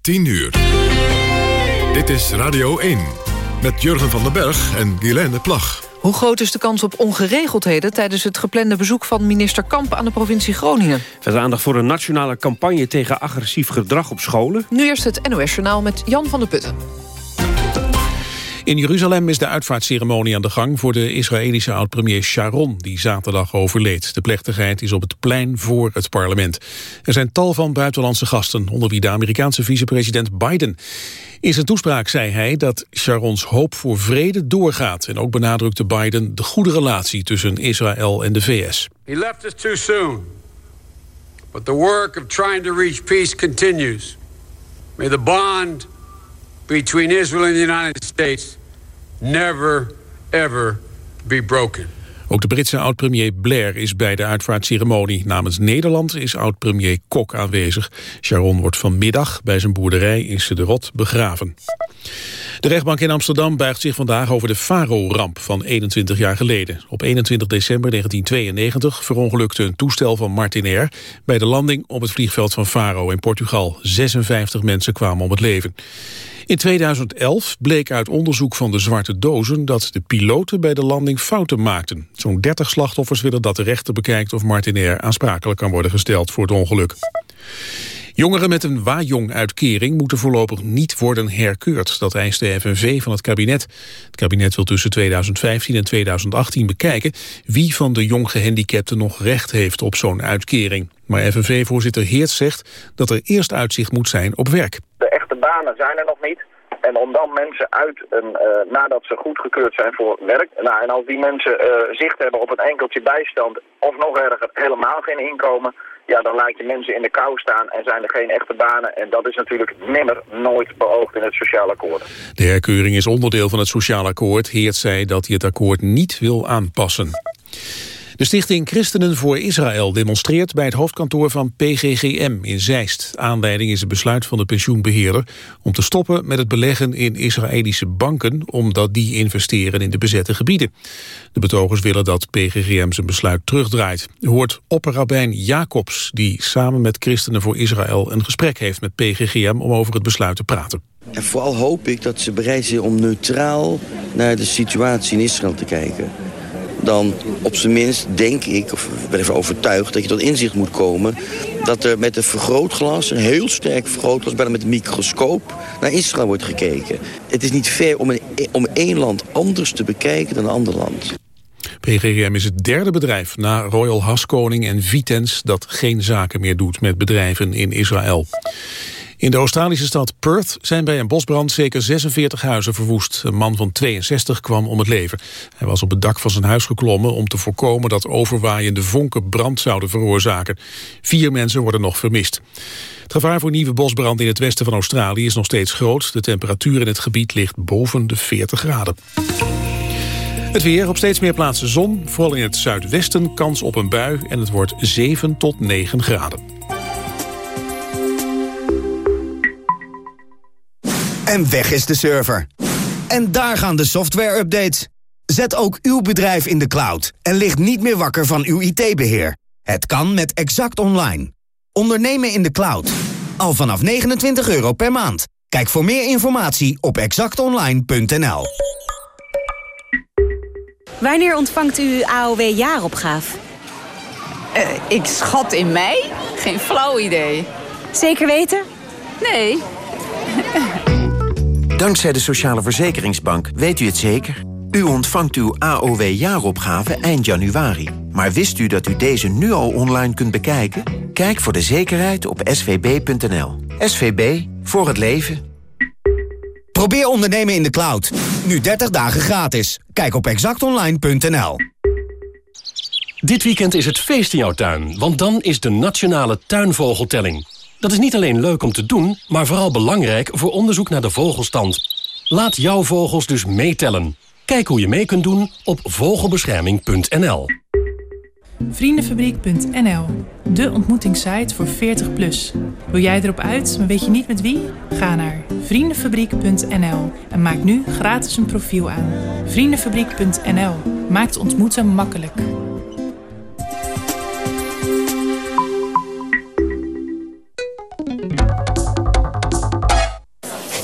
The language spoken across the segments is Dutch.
10 uur. Dit is Radio 1 met Jurgen van den Berg en Guilaine Plag. Hoe groot is de kans op ongeregeldheden... tijdens het geplande bezoek van minister Kamp aan de provincie Groningen? Verder aandacht voor een nationale campagne tegen agressief gedrag op scholen. Nu eerst het NOS Journaal met Jan van der Putten. In Jeruzalem is de uitvaartceremonie aan de gang voor de Israëlische oud-premier Sharon, die zaterdag overleed. De plechtigheid is op het plein voor het parlement. Er zijn tal van buitenlandse gasten, onder wie de Amerikaanse vicepresident Biden. In zijn toespraak zei hij dat Sharons hoop voor vrede doorgaat. En ook benadrukte Biden de goede relatie tussen Israël en de VS. He left us too soon. But the work of trying to reach peace continues. May the bond between Israel and the United States never, ever be broken. Ook de Britse oud-premier Blair is bij de uitvaartceremonie. Namens Nederland is oud-premier Kok aanwezig. Sharon wordt vanmiddag bij zijn boerderij in Sederot begraven. De rechtbank in Amsterdam buigt zich vandaag over de Faro-ramp van 21 jaar geleden. Op 21 december 1992 verongelukte een toestel van Martinair... bij de landing op het vliegveld van Faro in Portugal. 56 mensen kwamen om het leven. In 2011 bleek uit onderzoek van de zwarte dozen dat de piloten bij de landing fouten maakten. Zo'n 30 slachtoffers willen dat de rechter bekijkt of Martinair aansprakelijk kan worden gesteld voor het ongeluk. Jongeren met een Wajong-uitkering moeten voorlopig niet worden herkeurd. Dat eist de FNV van het kabinet. Het kabinet wil tussen 2015 en 2018 bekijken... wie van de jong gehandicapten nog recht heeft op zo'n uitkering. Maar FNV-voorzitter Heert zegt dat er eerst uitzicht moet zijn op werk. Echte banen zijn er nog niet. En om dan mensen uit, een, uh, nadat ze goedgekeurd zijn voor werk... Nou, en als die mensen uh, zicht hebben op een enkeltje bijstand... of nog erger, helemaal geen inkomen ja, dan laat je mensen in de kou staan en zijn er geen echte banen. En dat is natuurlijk nimmer nooit beoogd in het sociaal akkoord. De herkeuring is onderdeel van het sociaal akkoord. Heert zei dat hij het akkoord niet wil aanpassen. De stichting Christenen voor Israël demonstreert bij het hoofdkantoor van PGGM in Zeist. Aanleiding is het besluit van de pensioenbeheerder om te stoppen met het beleggen in Israëlische banken omdat die investeren in de bezette gebieden. De betogers willen dat PGGM zijn besluit terugdraait. U hoort opperrabijn Jacobs die samen met Christenen voor Israël een gesprek heeft met PGGM om over het besluit te praten. En vooral hoop ik dat ze bereid zijn om neutraal naar de situatie in Israël te kijken dan op zijn minst denk ik, of ben ervan overtuigd... dat je tot inzicht moet komen dat er met een vergrootglas... een heel sterk vergrootglas, bijna met een microscoop... naar Israël wordt gekeken. Het is niet fair om, een, om één land anders te bekijken dan een ander land. PGGM is het derde bedrijf na Royal Haskoning en Vitens... dat geen zaken meer doet met bedrijven in Israël. In de Australische stad Perth zijn bij een bosbrand zeker 46 huizen verwoest. Een man van 62 kwam om het leven. Hij was op het dak van zijn huis geklommen om te voorkomen dat overwaaiende vonken brand zouden veroorzaken. Vier mensen worden nog vermist. Het gevaar voor nieuwe bosbrand in het westen van Australië is nog steeds groot. De temperatuur in het gebied ligt boven de 40 graden. Het weer op steeds meer plaatsen zon, vooral in het zuidwesten kans op een bui en het wordt 7 tot 9 graden. En weg is de server. En daar gaan de software-updates. Zet ook uw bedrijf in de cloud en ligt niet meer wakker van uw IT-beheer. Het kan met Exact Online. Ondernemen in de cloud. Al vanaf 29 euro per maand. Kijk voor meer informatie op exactonline.nl. Wanneer ontvangt u uw AOW-jaaropgave? Uh, ik schat in mei? Geen flauw idee. Zeker weten? Nee. Dankzij de Sociale Verzekeringsbank weet u het zeker. U ontvangt uw AOW-jaaropgave eind januari. Maar wist u dat u deze nu al online kunt bekijken? Kijk voor de zekerheid op svb.nl. SVB, voor het leven. Probeer ondernemen in de cloud. Nu 30 dagen gratis. Kijk op exactonline.nl. Dit weekend is het feest in jouw tuin, want dan is de Nationale Tuinvogeltelling. Dat is niet alleen leuk om te doen, maar vooral belangrijk voor onderzoek naar de vogelstand. Laat jouw vogels dus meetellen. Kijk hoe je mee kunt doen op vogelbescherming.nl. Vriendenfabriek.nl, de ontmoetingssite voor 40 plus. Wil jij erop uit, maar weet je niet met wie? Ga naar vriendenfabriek.nl en maak nu gratis een profiel aan. Vriendenfabriek.nl maakt ontmoeten makkelijk.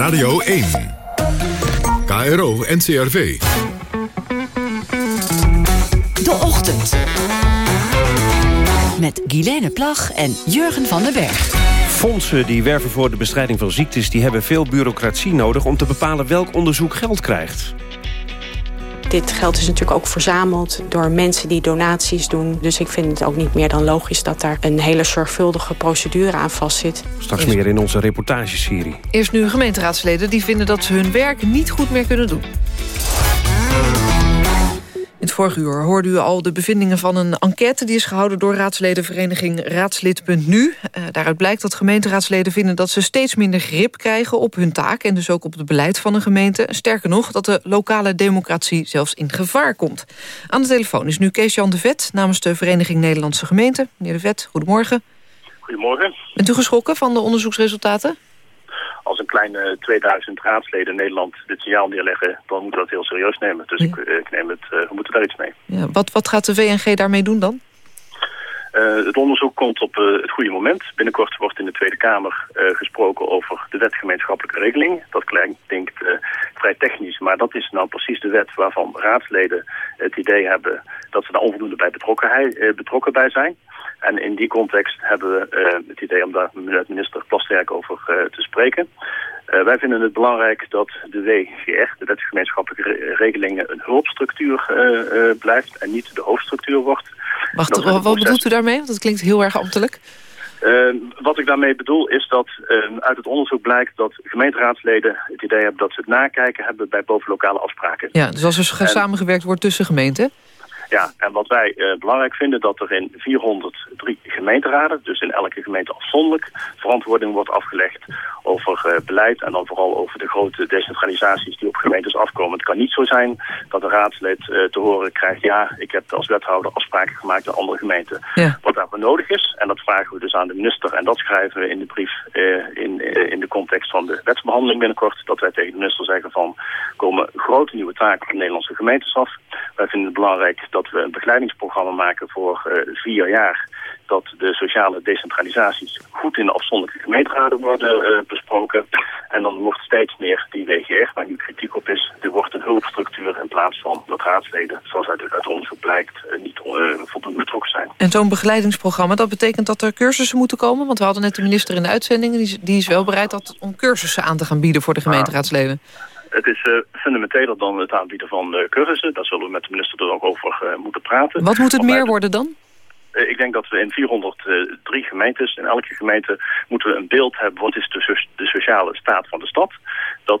Radio 1. KRO NCRV. De Ochtend. Met Guilaine Plag en Jurgen van den Berg. Fondsen die werven voor de bestrijding van ziektes... die hebben veel bureaucratie nodig om te bepalen welk onderzoek geld krijgt. Dit geld is natuurlijk ook verzameld door mensen die donaties doen. Dus ik vind het ook niet meer dan logisch dat daar een hele zorgvuldige procedure aan vastzit. Straks meer in onze reportageserie. Eerst nu gemeenteraadsleden die vinden dat ze hun werk niet goed meer kunnen doen. In het vorige uur hoorde u al de bevindingen van een enquête... die is gehouden door raadsledenvereniging Raadslid.nu. Uh, daaruit blijkt dat gemeenteraadsleden vinden dat ze steeds minder grip krijgen... op hun taak en dus ook op het beleid van een gemeente. Sterker nog, dat de lokale democratie zelfs in gevaar komt. Aan de telefoon is nu Kees-Jan de Vet namens de Vereniging Nederlandse Gemeenten. Meneer de Vet, goedemorgen. Goedemorgen. Bent u geschrokken van de onderzoeksresultaten? Als een kleine 2000 raadsleden in Nederland dit signaal neerleggen, dan moeten we dat heel serieus nemen. Dus ik, ik, neem het, uh, we moeten daar iets mee. Ja, wat, wat gaat de VNG daarmee doen dan? Uh, het onderzoek komt op uh, het goede moment. Binnenkort wordt in de Tweede Kamer uh, gesproken over de wet gemeenschappelijke regeling. Dat klinkt vrij technisch, maar dat is nou precies de wet waarvan raadsleden het idee hebben dat ze daar onvoldoende bij betrokken, betrokken bij zijn. En in die context hebben we uh, het idee om daar met minister Plasterk over uh, te spreken. Uh, wij vinden het belangrijk dat de WGR, de wet gemeenschappelijke regelingen, een hulpstructuur blijft en niet de hoofdstructuur wordt. Wacht, wat proces... bedoelt u daarmee? Want dat klinkt heel erg ambtelijk. wat ik daarmee bedoel is dat uit het onderzoek blijkt dat gemeenteraadsleden het idee hebben dat ze het nakijken hebben bij bovenlokale afspraken. Ja, dus als er en... samengewerkt wordt tussen gemeenten? Ja, en wat wij uh, belangrijk vinden, dat er in 403 gemeenteraden, dus in elke gemeente afzonderlijk, verantwoording wordt afgelegd over uh, beleid en dan vooral over de grote decentralisaties die op gemeentes afkomen. Het kan niet zo zijn dat een raadslid uh, te horen krijgt, ja, ik heb als wethouder afspraken gemaakt met andere gemeenten. Ja. Wat daarvoor nodig is, en dat vragen we dus aan de minister, en dat schrijven we in de brief in, in de context van de wetsbehandeling binnenkort, dat wij tegen de minister zeggen van, komen grote nieuwe taken op de Nederlandse gemeentes af. Wij vinden het belangrijk dat we een begeleidingsprogramma maken voor uh, vier jaar. Dat de sociale decentralisaties goed in de afzonderlijke gemeenteraden worden uh, besproken. En dan wordt steeds meer die WGR, waar nu kritiek op is, er wordt een hulpstructuur in plaats van dat raadsleden, zoals uit, uit onderzoek blijkt, uh, niet voldoende betrokken zijn. En zo'n begeleidingsprogramma, dat betekent dat er cursussen moeten komen? Want we hadden net de minister in de uitzending, die, die is wel bereid dat, om cursussen aan te gaan bieden voor de gemeenteraadsleden. Het is uh, fundamenteler dan het aanbieden van uh, cursussen. Daar zullen we met de minister er ook over uh, moeten praten. Wat moet het meer worden dan? ik denk dat we in 403 gemeentes, in elke gemeente moeten we een beeld hebben. Wat is de, so de sociale staat van de stad? Dat,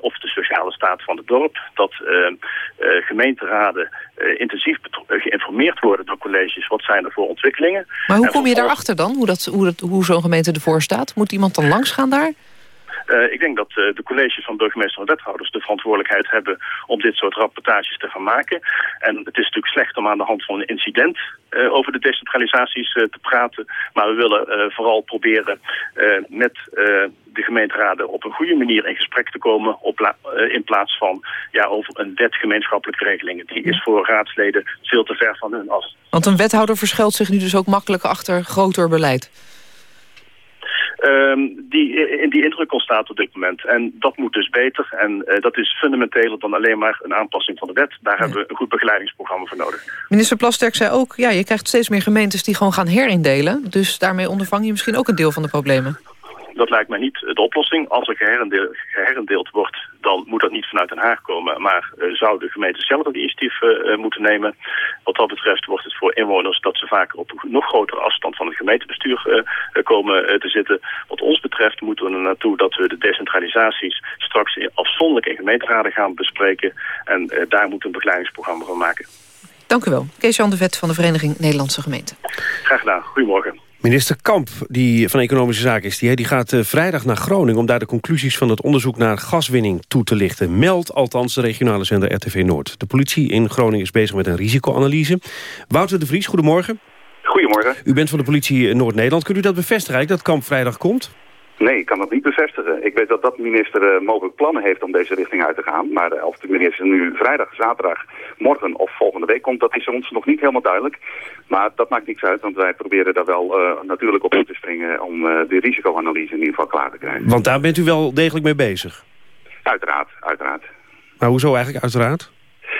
of de sociale staat van het dorp. Dat gemeenteraden intensief geïnformeerd worden door colleges. Wat zijn er voor ontwikkelingen? Maar hoe kom je daarachter dan? Hoe, dat, hoe, dat, hoe zo'n gemeente ervoor staat? Moet iemand dan langs gaan daar? Uh, ik denk dat uh, de colleges van burgemeester en wethouders de verantwoordelijkheid hebben om dit soort rapportages te gaan maken. En het is natuurlijk slecht om aan de hand van een incident uh, over de decentralisaties te praten. Maar we willen vooral proberen met de gemeenteraden op een goede manier in gesprek te komen op in plaats van ja, over een wet gemeenschappelijke regelingen. Die is voor raadsleden veel te ver van hun af. Want een wethouder verschuilt zich nu dus ook makkelijk achter groter beleid. Um, die in die indruk ontstaat op dit moment. En dat moet dus beter. En uh, dat is fundamenteler dan alleen maar een aanpassing van de wet. Daar ja. hebben we een goed begeleidingsprogramma voor nodig. Minister Plasterk zei ook, ja, je krijgt steeds meer gemeentes die gewoon gaan herindelen. Dus daarmee ondervang je misschien ook een deel van de problemen. Dat lijkt mij niet de oplossing. Als er geherendeeld, geherendeeld wordt, dan moet dat niet vanuit Den Haag komen. Maar uh, zou de gemeente zelf het initiatief uh, moeten nemen. Wat dat betreft wordt het voor inwoners dat ze vaak op een nog grotere afstand van het gemeentebestuur komen te zitten. Wat ons betreft moeten we er naartoe dat we de decentralisaties straks afzonderlijk in gemeenteraden gaan bespreken. En daar moet een begeleidingsprogramma van maken. Dank u wel. Kees-Jan de Vet van de Vereniging Nederlandse Gemeenten. Graag gedaan. Goedemorgen. Minister Kamp, die van Economische Zaken is, die, die gaat uh, vrijdag naar Groningen... om daar de conclusies van het onderzoek naar gaswinning toe te lichten. Meldt althans de regionale zender RTV Noord. De politie in Groningen is bezig met een risicoanalyse. Wouter de Vries, goedemorgen. Goedemorgen. U bent van de politie Noord-Nederland. Kunt u dat bevestigen dat Kamp vrijdag komt? Nee, ik kan dat niet bevestigen. Ik weet dat dat minister uh, mogelijk plannen heeft om deze richting uit te gaan. Maar uh, of de minister nu vrijdag, zaterdag, morgen of volgende week komt, dat is ons nog niet helemaal duidelijk. Maar dat maakt niks uit, want wij proberen daar wel uh, natuurlijk op in te springen om de risicoanalyse in ieder geval klaar te krijgen. Want daar bent u wel degelijk mee bezig? Uiteraard, uiteraard. Maar hoezo eigenlijk uiteraard?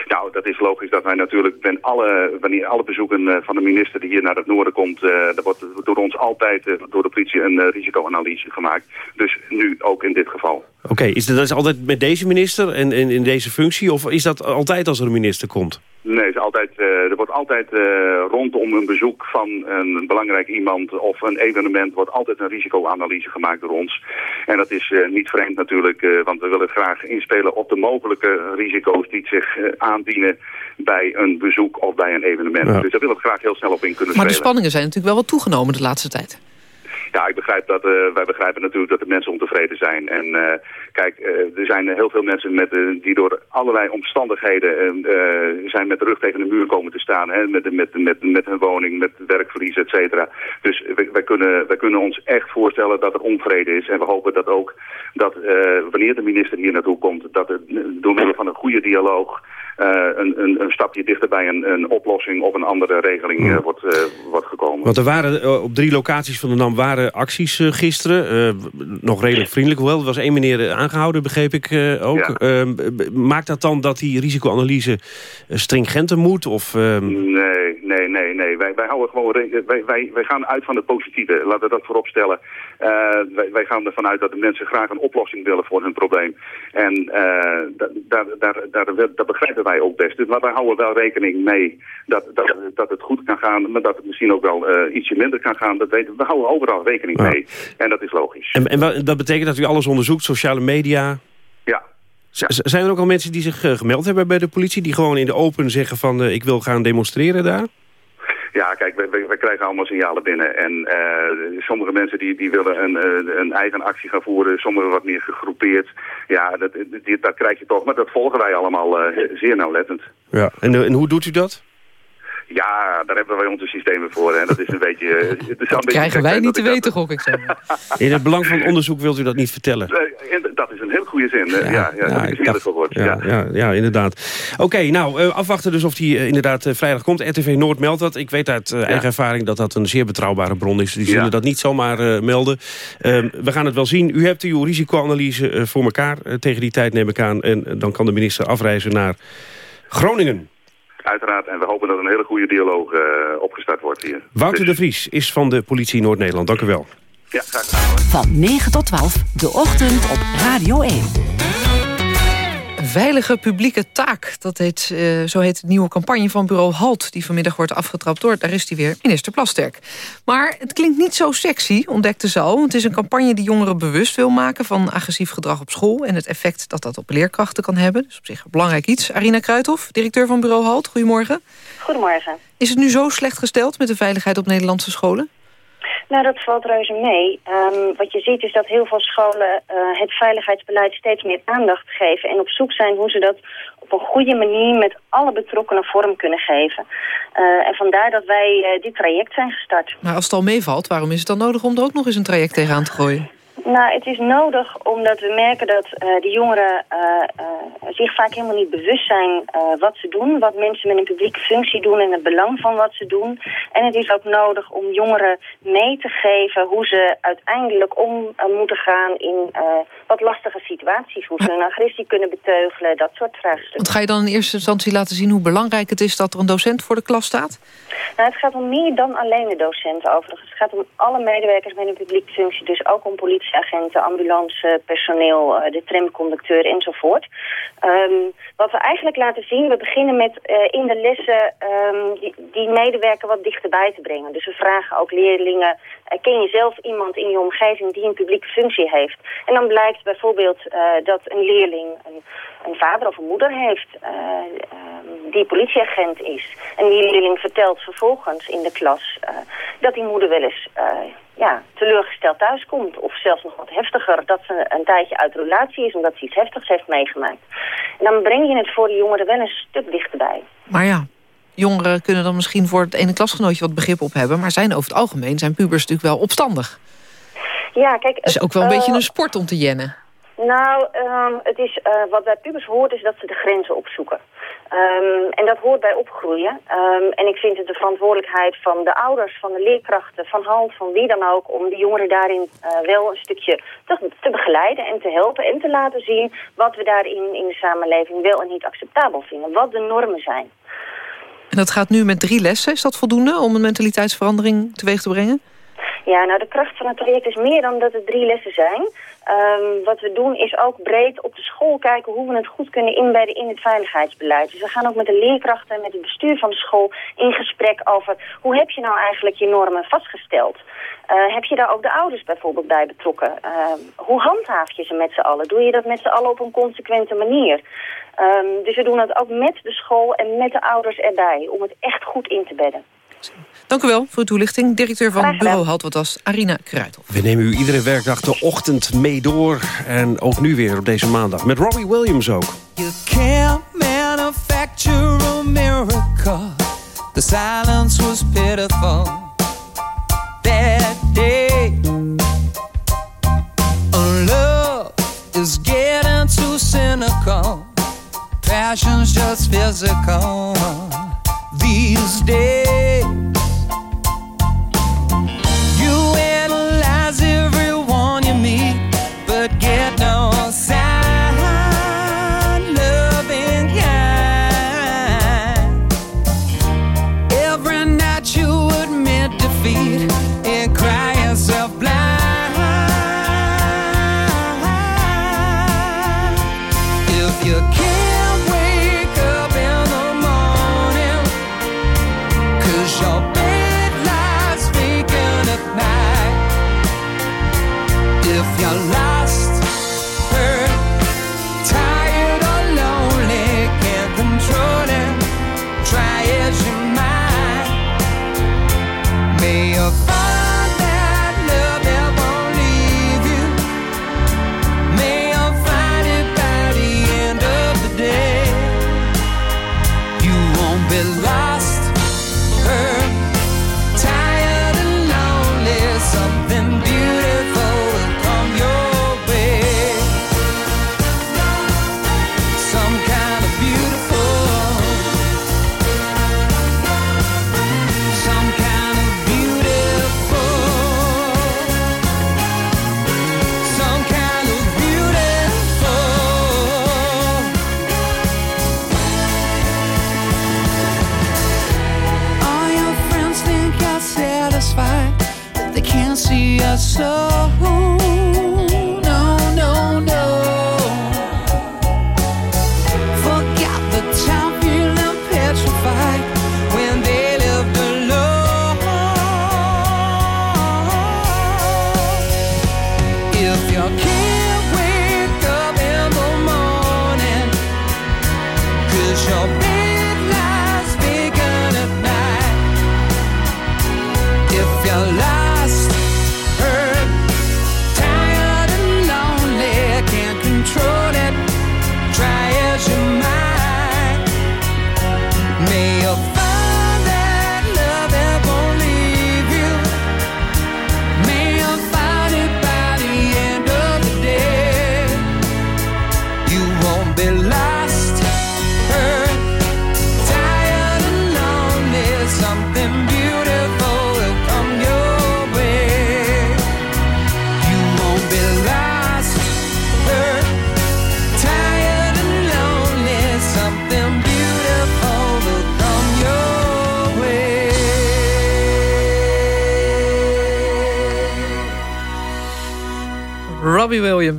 Nou, dat is logisch dat wij natuurlijk, alle, wanneer alle bezoeken van de minister die hier naar het noorden komt, uh, er wordt door ons altijd uh, door de politie een risicoanalyse gemaakt. Dus nu ook in dit geval. Oké, is dat altijd met deze minister en in deze functie of is dat altijd als er een minister komt? Nee, is altijd, uh, er wordt altijd uh, rondom een bezoek van een belangrijk iemand of een evenement wordt altijd een risicoanalyse gemaakt door ons. En dat is uh, niet vreemd natuurlijk, want we willen graag inspelen op de mogelijke risico's die zich aandienen bij een bezoek of bij een evenement. Ja. Dus daar willen we graag heel snel op in kunnen maar spelen. Maar de spanningen zijn natuurlijk wel wat toegenomen de laatste tijd. Ja, ik begrijp dat, uh, wij begrijpen natuurlijk dat de mensen ontevreden zijn. En uh, kijk, uh, er zijn heel veel mensen met, die door allerlei omstandigheden zijn met de rug tegen de muur komen te staan. Hè, met, met, met, met hun woning, met werkverlies, et cetera. Dus wij, wij, kunnen, wij kunnen ons echt voorstellen dat er onvrede is. En we hopen dat ook, dat wanneer de minister hier naartoe komt, dat het door middel van een goede dialoog... Uh, een, een, een, stapje dichter bij een, een, oplossing of een andere regeling uh, wordt, uh, wordt gekomen. Want er waren op drie locaties van de NAM waren acties gisteren. nog redelijk vriendelijk. Hoewel, er was één meneer aangehouden, begreep ik ook. Ja. maakt dat dan dat die risicoanalyse stringenter moet? Of, Nee, nee, nee. Wij, wij, houden gewoon wij, wij, wij gaan uit van het positieve. Laten we dat voorop stellen. wij, wij gaan ervan uit dat de mensen graag een oplossing willen voor hun probleem. En daar, daar, daar, daar, daar begrijpen wij ook best. Dus, maar wij houden wel rekening mee dat, dat, dat het goed kan gaan, maar dat het misschien ook wel uh, ietsje minder kan gaan. Dat weten, we houden overal rekening ja. mee. En dat is logisch. En, en dat betekent dat u alles onderzoekt, sociale media? Ja. Zijn er ook al mensen die zich uh, gemeld hebben bij de politie... die gewoon in de open zeggen van uh, ik wil gaan demonstreren daar? Ja, kijk, wij, wij, krijgen allemaal signalen binnen. En uh, sommige mensen die, die willen een, uh, een eigen actie gaan voeren, sommigen wat meer gegroepeerd. Ja, dat, die, dat krijg je toch, maar dat volgen wij allemaal uh, zeer nauwlettend. Ja, en, en hoe doet u dat? Ja, daar hebben wij onze systemen voor. En dat is een beetje... Het is dat een beetje krijgen wij niet te weten, gok ik zo. In het belang van onderzoek wilt u dat niet vertellen? dat is een heel goede zin. Ja, ja, ja, ja dat is gehoord. Ja, ja. Ja, ja, inderdaad. Oké, okay, nou, uh, afwachten dus of die uh, inderdaad vrijdag komt. RTV Noord meldt dat. Ik weet uit eigen ervaring dat dat een zeer betrouwbare bron is. Die zullen dat niet zomaar melden. Ehm, we gaan het wel zien. U hebt uw risicoanalyse voor elkaar tegen die tijd, neem ik aan. En dan kan de minister afreizen naar Groningen. Uiteraard, en we hopen dat een hele goede dialoog uh, opgestart wordt hier. Wouter dus... de Vries is van de politie Noord-Nederland. Dank u wel. Ja, graag gedaan. Van 9 tot 12, de ochtend op Radio 1. Veilige publieke taak, dat heet, uh, zo heet de nieuwe campagne van bureau HALT... die vanmiddag wordt afgetrapt door, daar is hij weer, minister Plasterk. Maar het klinkt niet zo sexy, ontdekte ze al. Want het is een campagne die jongeren bewust wil maken... van agressief gedrag op school en het effect dat dat op leerkrachten kan hebben. Dus op zich een belangrijk iets. Arina Kruithof, directeur van bureau HALT, goedemorgen. Goedemorgen. Is het nu zo slecht gesteld met de veiligheid op Nederlandse scholen? Nou, dat valt reuze mee. Um, wat je ziet is dat heel veel scholen uh, het veiligheidsbeleid steeds meer aandacht geven... en op zoek zijn hoe ze dat op een goede manier met alle betrokkenen vorm kunnen geven. Uh, en vandaar dat wij uh, dit traject zijn gestart. Maar als het al meevalt, waarom is het dan nodig om er ook nog eens een traject tegenaan te gooien? Nou, het is nodig omdat we merken dat uh, de jongeren uh, uh, zich vaak helemaal niet bewust zijn wat ze doen. Wat mensen met een publieke functie doen en het belang van wat ze doen. En het is ook nodig om jongeren mee te geven hoe ze uiteindelijk om moeten gaan in wat lastige situaties. Hoe ze hun agressie kunnen beteugelen, dat soort vraagstukken. Want ga je dan in eerste instantie laten zien hoe belangrijk het is dat er een docent voor de klas staat? Nou, het gaat om meer dan alleen de docenten overigens. Het gaat om alle medewerkers met een publieke functie, dus ook om politie agenten, ambulancepersoneel, de tramconducteur enzovoort. Um, wat we eigenlijk laten zien, we beginnen met uh, in de lessen um, die, medewerker wat dichterbij te brengen. Dus we vragen ook leerlingen, uh, ken je zelf iemand in je omgeving die een publieke functie heeft? En dan blijkt bijvoorbeeld dat een leerling een, een, vader of een moeder heeft die politieagent is. En die leerling vertelt vervolgens in de klas dat die moeder wel eens ja, teleurgesteld thuiskomt. Of zelfs nog wat heftiger, dat ze een tijdje uit relatie is... omdat ze iets heftigs heeft meegemaakt. En dan breng je het voor de jongeren wel een stuk dichterbij. Maar ja, jongeren kunnen dan misschien voor het ene klasgenootje wat begrip op hebben... maar zijn over het algemeen zijn pubers natuurlijk wel opstandig. Ja, kijk... Het is ook wel een beetje een sport om te jennen. Nou, um, het is, uh, wat bij pubers hoort is dat ze de grenzen opzoeken. Um, en dat hoort bij opgroeien. Um, en ik vind het de verantwoordelijkheid van de ouders, van de leerkrachten, van hand, van wie dan ook... om de jongeren daarin uh, wel een stukje te, te, begeleiden en te helpen... en te laten zien wat we daarin in de samenleving wel en niet acceptabel vinden. Wat de normen zijn. En dat gaat nu met drie lessen. Is dat voldoende om een mentaliteitsverandering teweeg te brengen? Ja, nou de kracht van het project is meer dan dat het drie lessen zijn. Um, wat we doen is ook breed op de school kijken hoe we het goed kunnen inbedden in het veiligheidsbeleid. Dus we gaan ook met de leerkrachten en met het bestuur van de school in gesprek over hoe heb je nou eigenlijk je normen vastgesteld. Uh, heb je daar ook de ouders bijvoorbeeld bij betrokken? Uh, hoe handhaaf je ze met z'n allen? Doe je dat met z'n allen op een consequente manier? Um, dus we doen dat ook met de school en met de ouders erbij om het echt goed in te bedden. Dank u wel voor de toelichting. Directeur van Bureau Halt, wat was Arina Kruithof. We nemen u iedere werkdag de ochtend mee door. En ook nu weer op deze maandag. Met Robbie Williams ook. You can't manufacture a miracle. The silence was pitiful. That day. Love is getting too cynical. Passion's just physical. These days.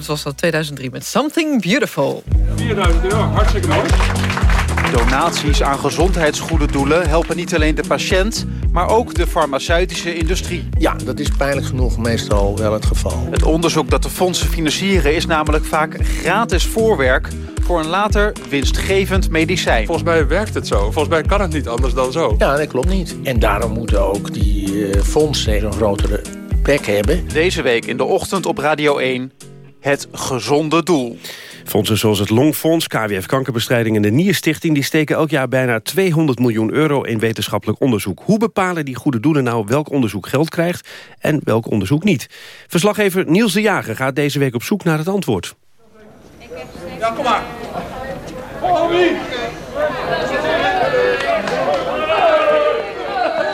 Was dat 2003 met Something Beautiful. 4000 euro, hartstikke mooi. Donaties aan gezondheidsgoede doelen helpen niet alleen de patiënt... maar ook de farmaceutische industrie. Ja, dat is pijnlijk genoeg meestal wel het geval. Het onderzoek dat de fondsen financieren is namelijk vaak gratis voorwerk voor een later winstgevend medicijn. Volgens mij werkt het zo. Volgens mij kan het niet anders dan zo. Ja, dat klopt niet. En daarom moeten ook die uh, fondsen een grotere bek hebben. Deze week in de ochtend op Radio 1 het gezonde doel. Fondsen zoals het Longfonds, KWF Kankerbestrijding en de Nierstichting... die steken elk jaar bijna 200 miljoen euro in wetenschappelijk onderzoek. Hoe bepalen die goede doelen nou welk onderzoek geld krijgt... en welk onderzoek niet? Verslaggever Niels de Jager gaat deze week op zoek naar het antwoord. Ja, kom maar.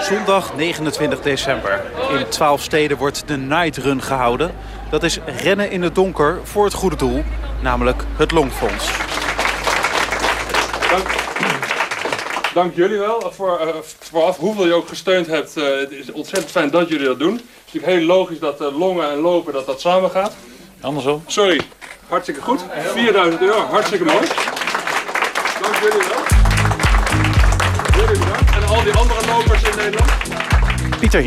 Zondag 29 december. In 12 steden wordt de Night Run gehouden. Dat is rennen in het donker voor het goede doel, namelijk het Longfonds. Dank, dank jullie wel voor, uh, vooraf hoeveel je ook gesteund hebt. Uh, het is ontzettend fijn dat jullie dat doen. Het is natuurlijk heel logisch dat uh, longen en lopen dat dat samen gaat. Andersom. Sorry, hartstikke goed. 4000 euro, hartstikke mooi. Dank jullie wel. Lopers in Nederland. Pieter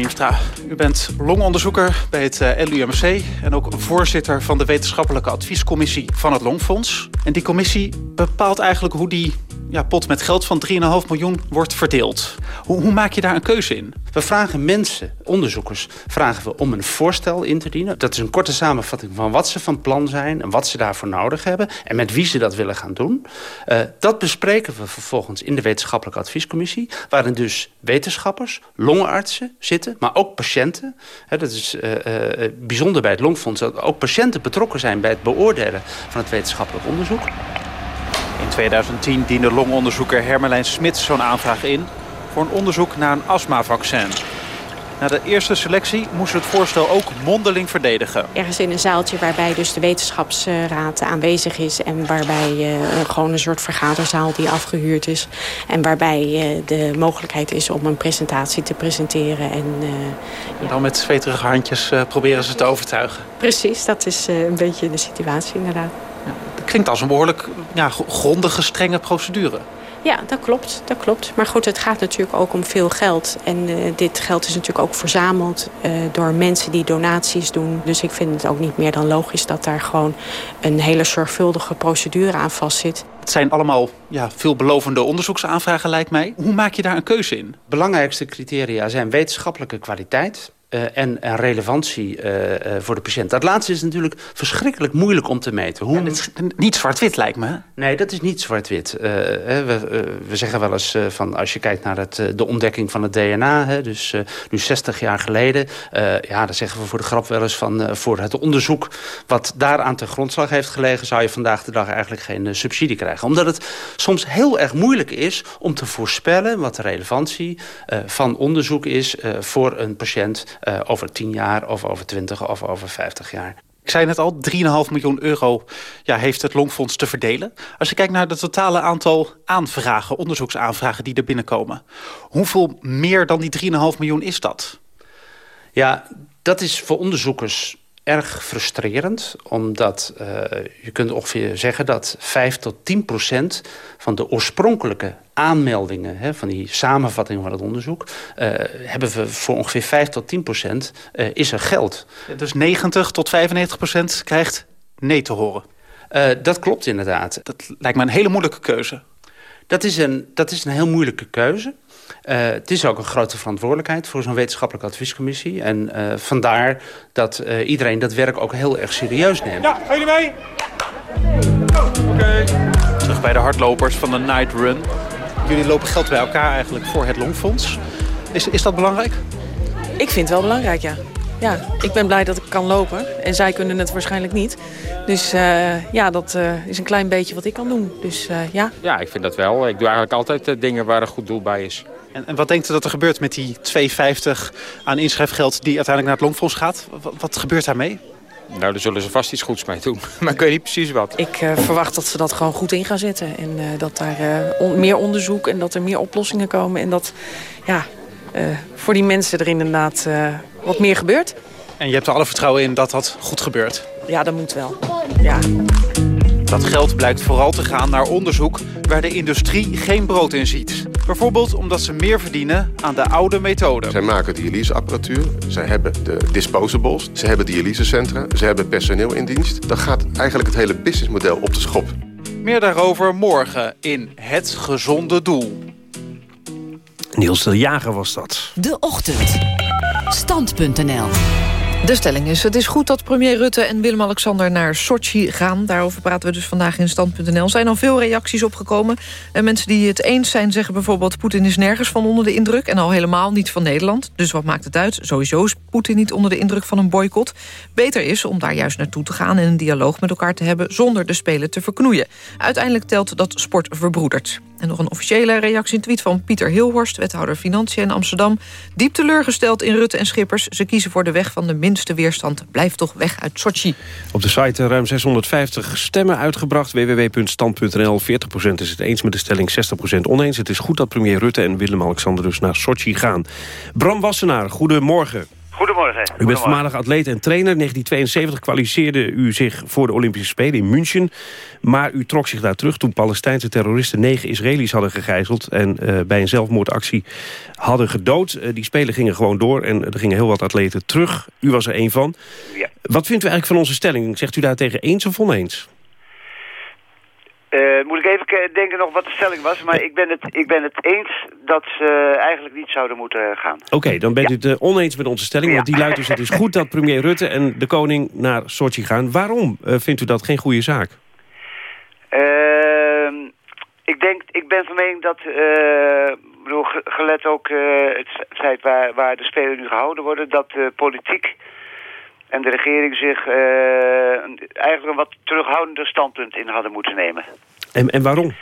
u bent longonderzoeker bij het LUMC... en ook voorzitter van de wetenschappelijke adviescommissie van het Longfonds. En die commissie bepaalt eigenlijk hoe die ja, pot met geld van 3,5 miljoen wordt verdeeld. Hoe, hoe, maak je daar een keuze in? We vragen mensen, onderzoekers, vragen we om een voorstel in te dienen. Dat is een korte samenvatting van wat ze van plan zijn... en wat ze daarvoor nodig hebben en met wie ze dat willen gaan doen. Uh, dat bespreken we vervolgens in de wetenschappelijke adviescommissie... waarin dus wetenschappers, longartsen zitten, maar ook patiënten. He, dat is uh, uh, bijzonder bij het Longfonds... dat ook patiënten betrokken zijn bij het beoordelen van het wetenschappelijk onderzoek. In 2010 diende longonderzoeker Hermelijn Smits zo'n aanvraag in... voor een onderzoek naar een astmavaccin. Na de eerste selectie moest het voorstel ook mondeling verdedigen. Ergens in een zaaltje waarbij dus de wetenschapsraad aanwezig is... en waarbij uh, gewoon een soort vergaderzaal die afgehuurd is... en waarbij uh, de mogelijkheid is om een presentatie te presenteren. En, uh, en dan met zweterige handjes proberen ze te overtuigen. Precies, dat is een beetje de situatie inderdaad. Ja, dat klinkt als een behoorlijk ja, grondige, strenge procedure. Ja, dat klopt, dat klopt. Maar goed, het gaat natuurlijk ook om veel geld. En uh, dit geld is natuurlijk ook verzameld uh, door mensen die donaties doen. Dus ik vind het ook niet meer dan logisch dat daar gewoon een hele zorgvuldige procedure aan vastzit. Het zijn allemaal ja, veelbelovende onderzoeksaanvragen, lijkt mij. Hoe maak je daar een keuze in? Belangrijkste criteria zijn wetenschappelijke kwaliteit... Uh, en, en, relevantie uh, uh, voor de patiënt. Dat laatste is natuurlijk verschrikkelijk moeilijk om te meten. Hoe... Ja, dat is niet zwart-wit, lijkt me. Nee, dat is niet zwart-wit. we, we, zeggen wel eens van als je kijkt naar het, de ontdekking van het DNA... Hè, dus nu 60 jaar geleden... ja, dan zeggen we voor de grap wel eens van... voor het onderzoek wat daaraan ten grondslag heeft gelegen... zou je vandaag de dag eigenlijk geen subsidie krijgen. Omdat het soms heel erg moeilijk is om te voorspellen... wat de relevantie van onderzoek is voor een patiënt... Uh, over 10 jaar of over 20 of over 50 jaar. Ik zei net al, 3,5 miljoen euro ja, heeft het Longfonds te verdelen. Als je kijkt naar het totale aantal aanvragen, onderzoeksaanvragen die er binnenkomen. Hoeveel meer dan die 3,5 miljoen is dat? Ja, dat is voor onderzoekers erg frustrerend. Omdat uh, je kunt ongeveer zeggen dat 5 tot 10 procent van de oorspronkelijke aanmeldingen... Hè, van die samenvatting van het onderzoek... Uh, hebben we voor ongeveer 5 tot 10 procent uh, is er geld. Dus 90 tot 95 procent krijgt nee te horen? dat klopt inderdaad. Dat lijkt me een hele moeilijke keuze. Dat is een, dat is een heel moeilijke keuze. Uh, het is ook een grote verantwoordelijkheid voor zo'n wetenschappelijke adviescommissie. En uh, vandaar dat uh, iedereen dat werk ook heel erg serieus neemt. Ja, gaan jullie mee? Oké. Okay. Terug bij de hardlopers van de Night Run. Jullie lopen geld bij elkaar eigenlijk voor het Longfonds. Is, is dat belangrijk? Ik vind het wel belangrijk, ja. Ja, ik ben blij dat ik kan lopen. En zij kunnen het waarschijnlijk niet. Dus uh, ja, dat uh, is een klein beetje wat ik kan doen. Dus uh, ja. Ja, ik vind dat wel. Ik doe eigenlijk altijd dingen waar een goed doel bij is. En, en wat denkt u dat er gebeurt met die 2,50 aan inschrijfgeld die uiteindelijk naar het Longfonds gaat? Wat, wat gebeurt daarmee? Nou, daar zullen ze vast iets goeds mee doen. maar ik weet niet precies wat. Ik uh, verwacht dat ze dat gewoon goed in gaan zetten. En uh, dat daar uh, on meer onderzoek en dat er meer oplossingen komen. En dat ja, voor die mensen er inderdaad wat meer gebeurt. En je hebt er alle vertrouwen in dat dat goed gebeurt? Ja, dat moet wel. Ja. Dat geld blijkt vooral te gaan naar onderzoek waar de industrie geen brood in ziet. Bijvoorbeeld omdat ze meer verdienen aan de oude methode. Zij maken dialyseapparatuur, zij hebben de disposables, ze hebben dialysecentra, ze hebben personeel in dienst. Dan gaat eigenlijk het hele businessmodel op de schop. Meer daarover morgen in Het Gezonde Doel. Niels de Jager was dat. De Ochtend. Stand.nl De stelling is, het is goed dat premier Rutte en Willem-Alexander naar Sochi gaan. Daarover praten we dus vandaag in Stand.nl. Er zijn al veel reacties opgekomen. En mensen die het eens zijn zeggen bijvoorbeeld... Poetin is nergens van onder de indruk en al helemaal niet van Nederland. Dus wat maakt het uit? Sowieso is Poetin niet onder de indruk van een boycott. Beter is om daar juist naartoe te gaan en een dialoog met elkaar te hebben... zonder de Spelen te verknoeien. Uiteindelijk telt dat sport verbroedert. En nog een officiële reactie tweet van Pieter Hilhorst... wethouder Financiën in Amsterdam. Diep teleurgesteld in Rutte en Schippers. Ze kiezen voor de weg van de minste weerstand. Blijf toch weg uit Sochi. Op de site ruim 650 stemmen uitgebracht. www.stand.nl. 40% is het eens met de stelling, 60% oneens. Het is goed dat premier Rutte en Willem-Alexander dus naar Sochi gaan. Bram Wassenaar, goedemorgen. Goedemorgen. U bent voormalig atleet en trainer. In 1972 kwalificeerde u zich voor de Olympische Spelen in München. Maar u trok zich daar terug toen Palestijnse terroristen negen Israëli's hadden gegijzeld... en uh, bij een zelfmoordactie hadden gedood. Uh, die Spelen gingen gewoon door en er gingen heel wat atleten terug. U was er één van. Ja. Wat vindt u eigenlijk van onze stelling? Zegt u daar tegen eens of oneens? Uh, moet ik even denken nog wat de stelling was. Maar ik ben het, ik ben het eens dat ze eigenlijk niet zouden moeten gaan. Oké, okay, dan bent ja. u het uh, oneens met onze stelling. Ja. Want die luidt dus, het is goed dat premier Rutte en de koning naar Sochi gaan. Waarom uh, vindt u dat geen goede zaak? Ehm, ik, denk, ik ben van mening dat, bedoel, gelet ook het feit waar, waar de Spelen nu gehouden worden... dat de politiek en de regering zich uh, eigenlijk een wat terughoudender standpunt in hadden moeten nemen. En, en waarom?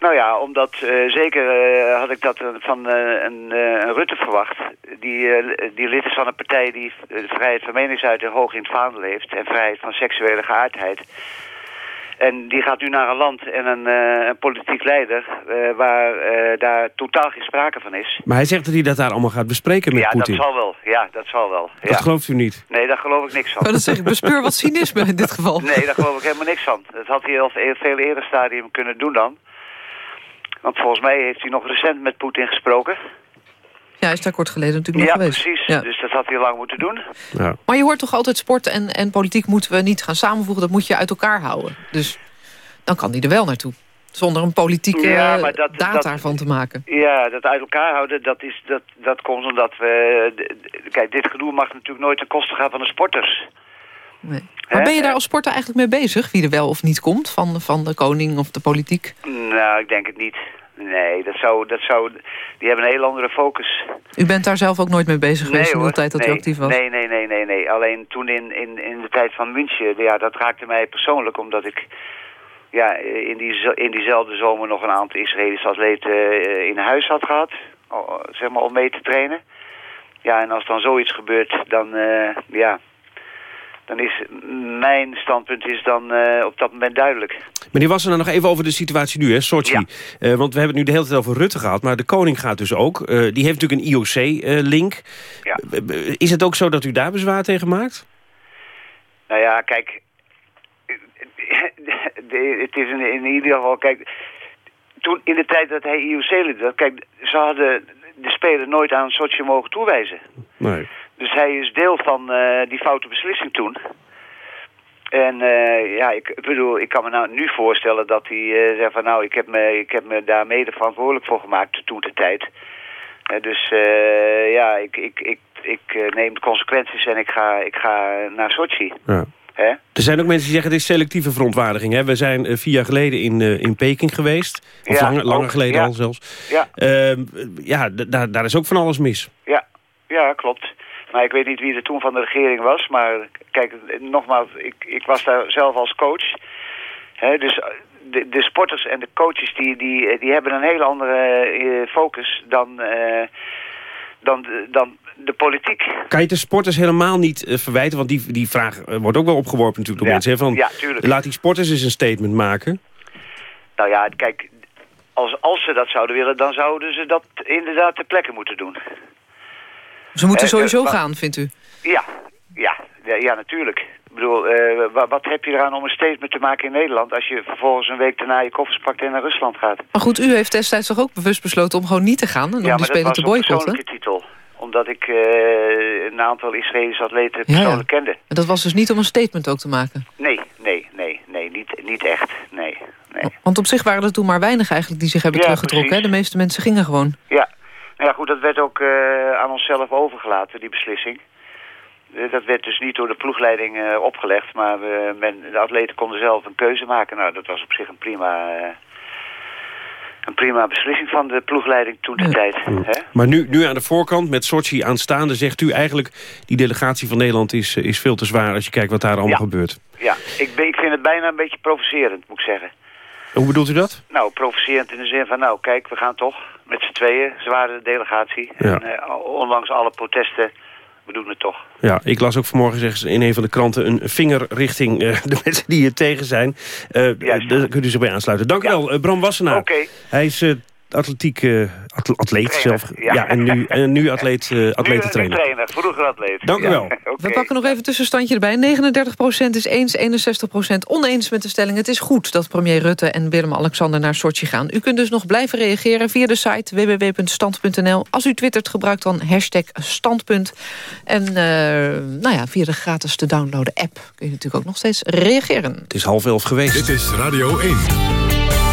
Nou ja, omdat uh, zeker uh, had ik dat van een, een, Rutte verwacht. Die, die lid is van een partij die de vrijheid van meningsuiting hoog in het vaandel heeft. En vrijheid van seksuele geaardheid. En die gaat nu naar een land en een, uh, een politiek leider uh, waar uh, daar totaal geen sprake van is. Maar hij zegt dat hij dat daar allemaal gaat bespreken met ja, Poetin. Ja, dat zal wel. Ja, dat zal wel. Dat ja. gelooft u niet? Nee, daar geloof ik niks van. Maar dat zeg ik, bespeur wat cynisme in dit geval. Nee, daar geloof ik helemaal niks van. Dat had hij al veel eerder stadium kunnen doen dan. Want volgens mij heeft hij nog recent met Poetin gesproken. Ja, hij is daar kort geleden natuurlijk nog ja, geweest. Precies. Ja, precies. Dus dat had hij lang moeten doen. Ja. Maar je hoort toch altijd sport en, en politiek moeten we niet gaan samenvoegen. Dat moet je uit elkaar houden. Dus dan kan hij er wel naartoe. Zonder een politieke ja, maar dat, data dat, van te maken. Ja, dat uit elkaar houden, dat, is, dat, dat komt omdat we... Kijk, dit gedoe mag natuurlijk nooit ten koste gaan van de sporters. Nee. Maar ben je daar als sporter eigenlijk mee bezig? Wie er wel of niet komt van, van de koning of de politiek? Nou, ik denk het niet. Nee, dat zou, dat zou, die hebben een heel andere focus. U bent daar zelf ook nooit mee bezig geweest nee, in de tijd dat nee, u actief was? Nee, nee, nee, nee, nee. Alleen toen in, in, in de tijd van München, ja, dat raakte mij persoonlijk omdat ik ja, in, die, in diezelfde zomer nog een aantal Israëlische atleten uh, in huis had gehad. Zeg maar om mee te trainen. Ja, en als dan zoiets gebeurt, dan, uh, ja, dan is mijn standpunt is dan uh, op dat moment duidelijk. Meneer Wassenaar, nog even over de situatie nu, hè, Sochi. Ja. Uh, want we hebben het nu de hele tijd over Rutte gehad, maar de koning gaat dus ook. Uh, die heeft natuurlijk een IOC-link. ja. Is het ook zo dat u daar bezwaar tegen maakt? Nou ja, kijk... het is in, in ieder geval, kijk... Toen, in de tijd dat hij IOC-lid was, kijk, ze hadden de Spelen nooit aan Sochi mogen toewijzen. Nee. Dus hij is deel van uh, die foute beslissing toen. En uh, ja, ik, ik, bedoel, ik kan me nou nu voorstellen dat hij uh, zegt van nou, ik heb, me, ik heb me daar mede verantwoordelijk voor gemaakt toen de tijd. dus ja, ik, ik, ik, ik neem de consequenties en ik ga, ik ga naar Sochi. Ja. Hè? Er zijn ook mensen die zeggen het is selectieve verontwaardiging. Hè? We zijn uh, vier jaar geleden in, uh, in Peking geweest. Of ja, langer, langer geleden ja. al zelfs. Ja, uh, ja daar, daar is ook van alles mis. Ja, ja klopt. Maar ik weet niet wie er toen van de regering was. Maar kijk, nogmaals, ik, ik was daar zelf als coach. He, dus de, de, sporters en de coaches die, die, die hebben een hele andere uh, focus dan, uh, dan, dan de politiek. Kan je de sporters helemaal niet uh, verwijten? Want die, die vraag wordt ook wel opgeworpen natuurlijk door ja, mensen. Hè, van, ja, tuurlijk. Laat die sporters eens een statement maken. Nou ja, kijk, als, als ze dat zouden willen, dan zouden ze dat inderdaad ter plekke moeten doen. Ze moeten sowieso uh, gaan, vindt u? Ja, ja, ja, ja, natuurlijk. Ik bedoel, eh, wa- wat heb je eraan om een statement te maken in Nederland... als je vervolgens een week daarna je koffers pakt en naar Rusland gaat? Maar goed, u heeft destijds toch ook bewust besloten om gewoon niet te gaan... en om ja, dat Spelen was te boycotten? persoonlijke titel. Omdat ik eh, een aantal Israëlische atleten persoonlijk kende. En dat was dus niet om een statement ook te maken? Nee, nee, nee, nee, niet, niet echt, nee. nee. Want op zich waren er toen maar weinig eigenlijk die zich hebben Ja, teruggetrokken. Hè? De meeste mensen gingen gewoon. Ja, nou ja goed, dat werd ook eh, aan onszelf overgelaten, die beslissing. Eh, dat werd dus niet door de ploegleiding eh, opgelegd, maar men, de atleten konden zelf een keuze maken. Nou, dat was op zich een prima, eh, een prima beslissing van de ploegleiding toen de tijd. Hè? Maar nu, nu aan de voorkant, met Sochi aanstaande... zegt u eigenlijk, die delegatie van Nederland is, is veel te zwaar... als je kijkt wat daar allemaal gebeurt. Ja, ik, ben- ik vind het bijna een beetje provocerend, moet ik zeggen. Hoe bedoelt u dat? Nou, provocerend in de zin van, nou kijk, we gaan toch met z'n tweeën, zware delegatie. Ja. En eh, ondanks alle protesten, we doen het toch. Ja, ik las ook vanmorgen zeggen ze in een van de kranten... een vinger richting eh, de mensen die hier tegen zijn. Eh daar kunt u zich bij aansluiten. Dank u wel, Bram Wassenaar. Oké. Hij is atletiek eh, atle- atleet Trainer, zelf. ja. Ja. en nu, en nu atleet, eh Nu atletentrainer. een trainer, vroeger atleet. Dank u Ja, wel. We pakken nog even een tussenstandje erbij. 39% is eens, 61% oneens met de stelling. Het is goed dat premier Rutte en Willem-Alexander naar Sochi gaan. U kunt dus nog blijven reageren via de site www.stand.nl. Als u twittert, gebruik dan hashtag standpunt. En eh, nou ja, via de gratis te downloaden app kun je natuurlijk ook nog steeds reageren. Het is half elf geweest. Dit is Radio 1.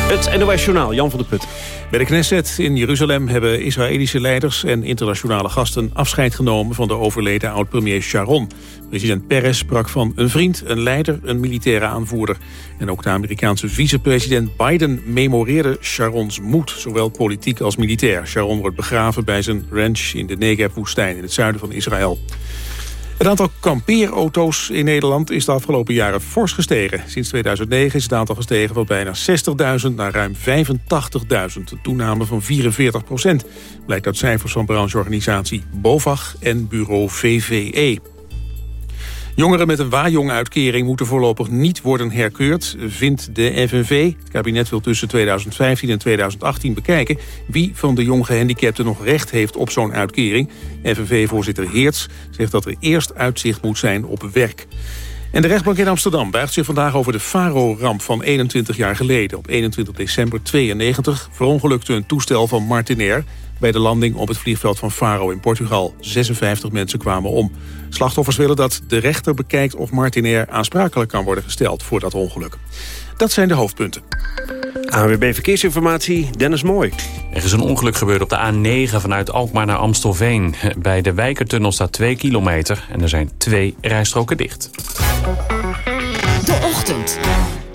Het NOS Journaal, Jan van der Put. Bij de Knesset in Jeruzalem hebben Israëlische leiders en internationale gasten afscheid genomen van de overleden oud-premier Sharon. President Peres sprak van een vriend, een leider, een militaire aanvoerder. En ook de Amerikaanse vicepresident Biden memoreerde Sharons moed, zowel politiek als militair. Sharon wordt begraven bij zijn ranch in de Negev-woestijn in het zuiden van Israël. Het aantal kampeerauto's in Nederland is de afgelopen jaren fors gestegen. Sinds 2009 is het aantal gestegen van bijna 60.000 naar ruim 85.000. Een toename van 44 procent. Blijkt uit cijfers van brancheorganisatie BOVAG en bureau VVE. Jongeren met een waaijong-uitkering moeten voorlopig niet worden herkeurd, vindt de FNV. Het kabinet wil tussen 2015 en 2018 bekijken wie van de jong gehandicapten nog recht heeft op zo'n uitkering. FNV-voorzitter Heerts zegt dat er eerst uitzicht moet zijn op werk. En de rechtbank in Amsterdam buigt zich vandaag over de Faro-ramp van 21 jaar geleden. Op 21 december 92 verongelukte een toestel van Martinair bij de landing op het vliegveld van Faro in Portugal. 56 mensen kwamen om. Slachtoffers willen dat de rechter bekijkt of Martinair aansprakelijk kan worden gesteld voor dat ongeluk. Dat zijn de hoofdpunten. AWB Verkeersinformatie, Dennis Mooi. Er is een ongeluk gebeurd op de A9 vanuit Alkmaar naar Amstelveen. Bij de Wijkertunnel staat 2 kilometer en er zijn twee rijstroken dicht. De ochtend.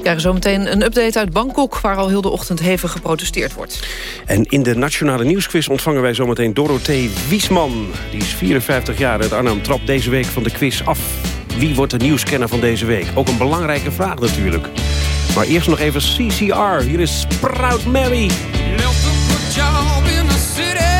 Ja, zometeen een update uit Bangkok... waar al heel de ochtend hevig geprotesteerd wordt. En in de Nationale Nieuwsquiz ontvangen wij zometeen Dorothee Wiesman. Die is 54 jaar uit Arnhem, trapt deze week van de quiz af. Wie wordt de nieuwskenner van deze week? Ook een belangrijke vraag natuurlijk. Maar eerst nog even CCR. Hier is Sprout Mary. job in the city.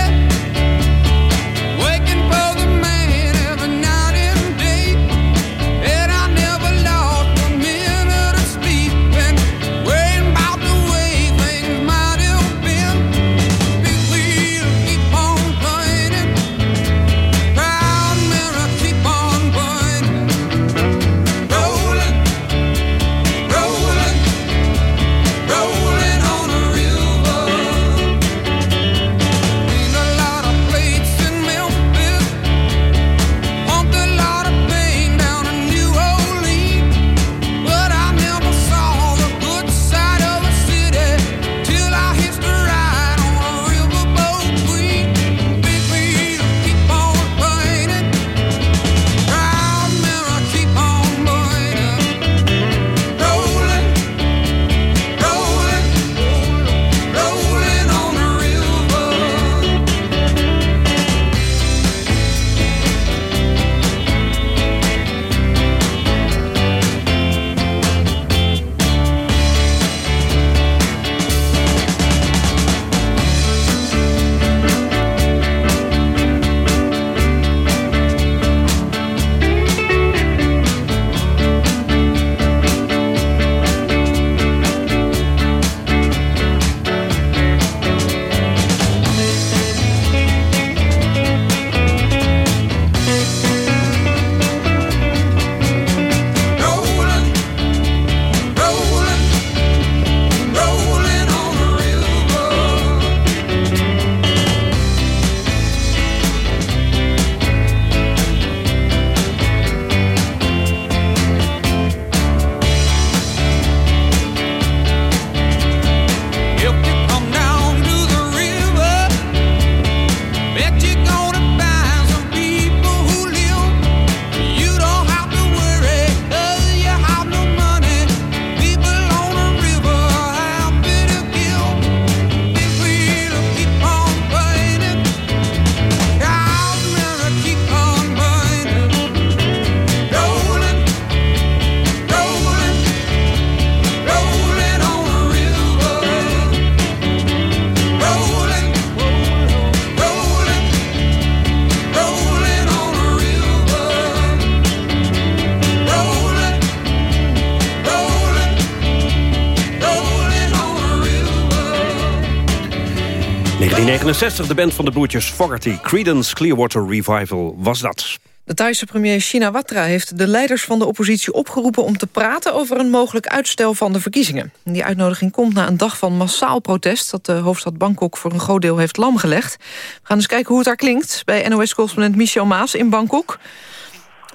1969, de band van de broertjes Fogerty. Creedence Clearwater Revival was dat. De Thaise premier Shinawatra heeft de leiders van de oppositie opgeroepen om te praten over een mogelijk uitstel van de verkiezingen. Die uitnodiging komt na een dag van massaal protest dat de hoofdstad Bangkok voor een groot deel heeft lamgelegd. We gaan eens kijken hoe het daar klinkt bij NOS-correspondent Michel Maas in Bangkok.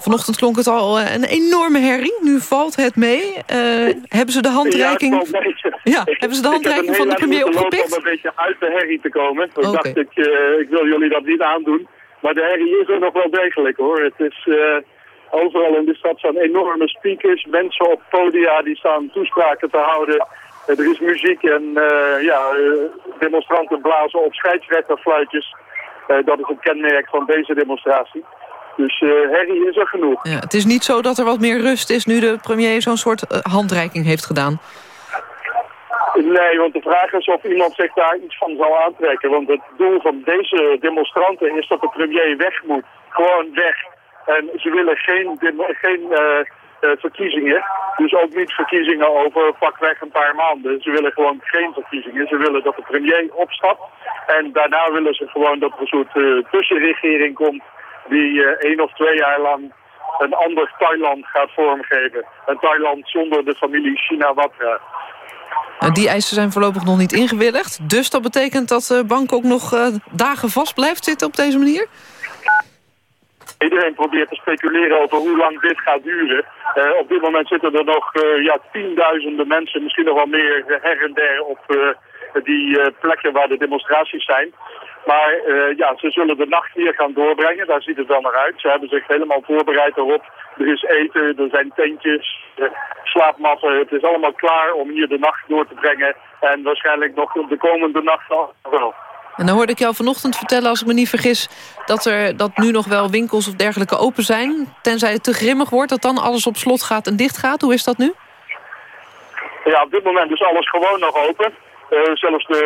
Vanochtend klonk het al eh, een enorme herrie. Nu valt het mee. Eh, hebben ze de handreiking, Ja, hebben ze de Ik handreiking van de premier opgepikt? om een beetje uit de herrie te komen. Ik Oké. dacht, ik, eh, ik wil jullie dat niet aandoen. Maar de herrie is er nog wel degelijk hoor. Het is overal in de stad staan enorme speakers. Mensen op podia die staan toespraken te houden. Er is muziek en ja, demonstranten blazen op scheidsrechterfluitjes. Dat is het kenmerk van deze demonstratie. Dus eh, herrie is er genoeg. Ja, het is niet zo dat er wat meer rust is nu de premier zo'n soort eh, handreiking heeft gedaan. Nee, want de vraag is of iemand zich daar iets van zal aantrekken. Want het doel van deze demonstranten is dat de premier weg moet. Gewoon weg. En ze willen geen, geen eh, eh, verkiezingen. Dus ook niet verkiezingen over pakweg een paar maanden. Ze willen gewoon geen verkiezingen. Ze willen dat de premier opstapt. En daarna willen ze gewoon dat er een soort eh, tussenregering komt... die eh, één of twee jaar lang een ander Thailand gaat vormgeven. Een Thailand zonder de familie Shinawatra. Nou, die eisen zijn voorlopig nog niet ingewilligd. Dus dat betekent dat eh, Bangkok nog eh, dagen vast blijft zitten op deze manier? Iedereen probeert te speculeren over hoe lang dit gaat duren. Eh, op dit moment zitten er nog eh, ja, tienduizenden mensen, misschien nog wel meer eh, her en der op eh, die eh, plekken waar de demonstraties zijn. Maar eh, ja, ze zullen de nacht hier gaan doorbrengen, daar ziet het wel naar uit. Ze hebben zich helemaal voorbereid erop. Er is eten, er zijn tentjes, slaapmatten. Het is allemaal klaar om hier de nacht door te brengen. En waarschijnlijk nog de komende nacht al wel. En dan hoorde ik jou vanochtend vertellen, als ik me niet vergis... dat er dat nu nog wel winkels of dergelijke open zijn. Tenzij het te grimmig wordt, dat dan alles op slot gaat en dicht gaat. Hoe is dat nu? Ja, op dit moment is alles gewoon nog open. Eh, zelfs de,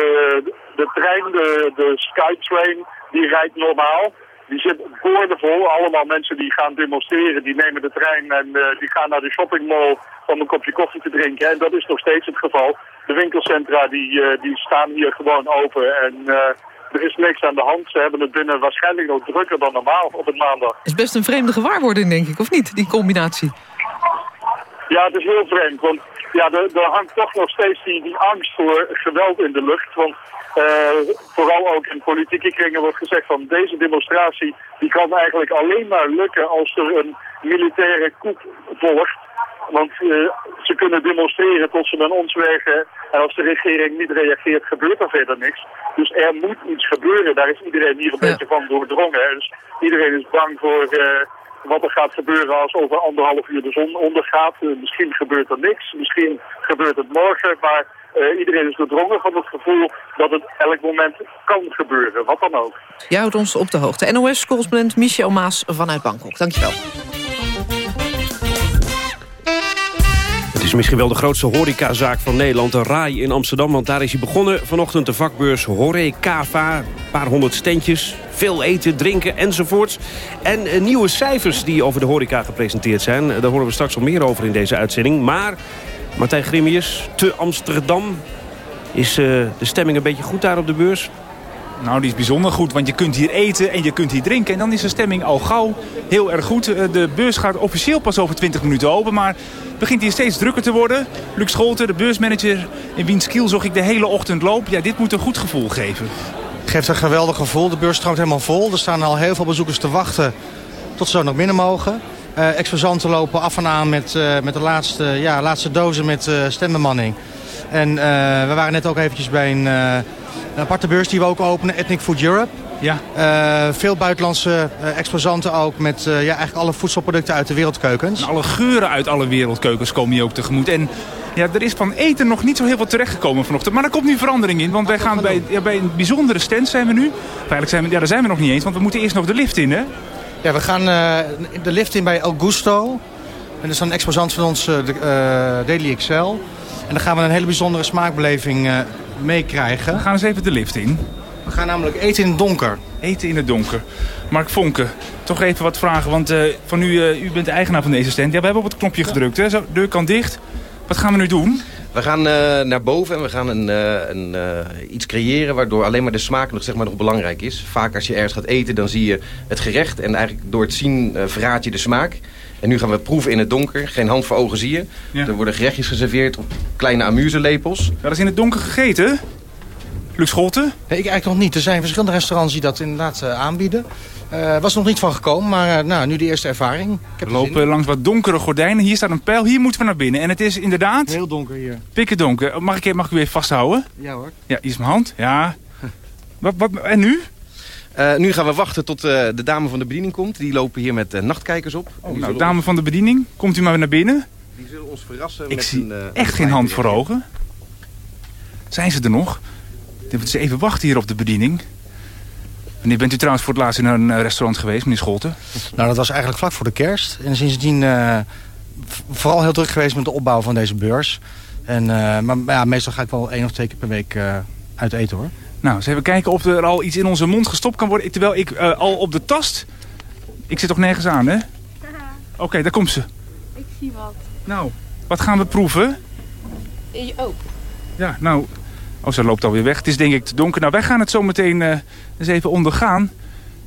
de trein, de, de Skytrain, die rijdt normaal. Die zit boordevol. Allemaal mensen die gaan demonstreren, die nemen de trein en eh, die gaan naar de shoppingmall om een kopje koffie te drinken. En dat is nog steeds het geval. De winkelcentra die, eh, die staan hier gewoon open en er is niks aan de hand. Ze hebben het binnen waarschijnlijk nog drukker dan normaal op een maandag. is best een vreemde gewaarwording, denk ik, of niet? Die combinatie. Ja, het is heel vreemd, want ja, er, er hangt toch nog steeds die, die angst voor geweld in de lucht. Want eh, vooral ook in politieke kringen wordt gezegd van deze demonstratie... die kan eigenlijk alleen maar lukken als er een militaire coup volgt. Want eh, ze kunnen demonstreren tot ze naar ons wegen. En als de regering niet reageert, gebeurt er verder niks. Dus er moet iets gebeuren. Daar is iedereen hier een beetje van doordrongen. Dus iedereen is bang voor eh, wat er gaat gebeuren als over anderhalf uur de zon ondergaat. Eh, misschien gebeurt er niks. Misschien gebeurt het morgen. Maar eh, iedereen is doordrongen van het gevoel dat het elk moment kan gebeuren. Wat dan ook. Je houdt ons op de hoogte. NOS-correspondent Michel Maas vanuit Bangkok. Dankjewel. Misschien wel de grootste horecazaak van Nederland, de RAI in Amsterdam. Want daar is hij begonnen. Vanochtend de vakbeurs Horecava. Een paar honderd standjes, veel eten, drinken enzovoorts. En eh, nieuwe cijfers die over de horeca gepresenteerd zijn. Eh, Daar horen we straks al meer over in deze uitzending. Maar Martijn Grimius, te Amsterdam. Is eh, de stemming een beetje goed daar op de beurs? Nou, die is bijzonder goed, want je kunt hier eten en je kunt hier drinken. En dan is de stemming al gauw heel erg goed. Eh, De beurs gaat officieel pas over 20 minuten open, maar begint hier steeds drukker te worden. Luc Scholten, de beursmanager in wiens kiel zag ik de hele ochtend loop. Ja, dit moet een goed gevoel geven. geeft een geweldig gevoel. De beurs stroomt helemaal vol. Er staan al heel veel bezoekers te wachten tot ze naar binnen mogen. Eh exposanten lopen af en aan met, eh, met de laatste, ja, laatste dozen met eh stembemanning. En we waren net ook eventjes bij een, een aparte beurs die we ook openen, Ethnic Food Europe. Ja. Eh, veel buitenlandse eh, exposanten ook met eh, ja, eigenlijk alle voedselproducten uit de wereldkeukens. En alle geuren uit alle wereldkeukens komen hier ook tegemoet. En ja, er is van eten nog niet zo heel veel terechtgekomen vanochtend. Maar er komt nu verandering in, want wij gaan bij, ja, bij een bijzondere stand zijn we nu. Eigenlijk zijn we, ja, daar zijn we nog niet eens, want we moeten eerst nog de lift in, hè? Ja, we gaan de lift in bij Augusto. En dat is een exposant van ons, de, Daily XL. En dan gaan we een hele bijzondere smaakbeleving meekrijgen. We gaan eens even de lift in. We gaan namelijk eten in het donker. Eten in het donker. Mark Vonken, toch even wat vragen, want eh, van u, eh, u bent de eigenaar van deze stand. Ja, we hebben op het knopje gedrukt, hè? Zo, deur kan dicht. Wat gaan we nu doen? We gaan eh, naar boven en we gaan een, eh, een, eh, iets creëren... waardoor alleen maar de smaak nog, zeg maar, nog belangrijk is. Vaak als je ergens gaat eten, dan zie je het gerecht... en eigenlijk door het zien eh, verraad je de smaak. En nu gaan we proeven in het donker. Geen hand voor ogen zie je. Ja. Er worden gerechtjes geserveerd op kleine amuselepels. Ja, dat is in het donker gegeten. Luc Scholten? Nee, ik eigenlijk nog niet. Er zijn verschillende restaurants die dat inderdaad aanbieden. Eh was er nog niet van gekomen, maar eh, nou, nu de eerste ervaring. Ik heb We zin lopen langs wat donkere gordijnen. Hier staat een pijl. Hier moeten we naar binnen. En het is inderdaad... Heel donker hier. Pikken donker. Mag ik, mag ik u even vasthouden? Ja hoor. Ja, hier is mijn hand. Ja. wat, wat, en nu? Eh, nu gaan we wachten tot eh, de dame van de bediening komt. Die lopen hier met nachtkijkers op. Die nou, dame van de bediening. Komt u maar naar binnen. Die zullen ons verrassen Ik met zie een, eh, echt een geen hand voor ogen. Zijn ze er nog? Ik denk dat ze even wachten hier op de bediening. Wanneer bent u trouwens voor het laatst in een eh, restaurant geweest, meneer Scholten? Nou, dat was eigenlijk vlak voor de kerst. En sindsdien eh, vooral heel druk geweest met de opbouw van deze beurs. En, eh, maar ja, meestal ga ik wel één of twee keer per week eh, uit eten hoor. Nou, eens even kijken of er al iets in onze mond gestopt kan worden. Terwijl ik eh, al op de tast... Ik zit toch nergens aan, hè? Oké, daar komt ze. Ik zie wat. Nou, wat gaan we proeven? Je ook. Ja, nou... Oh, ze loopt alweer weg. Het is denk ik te donker. Nou, wij gaan het zo meteen eh, eens even ondergaan.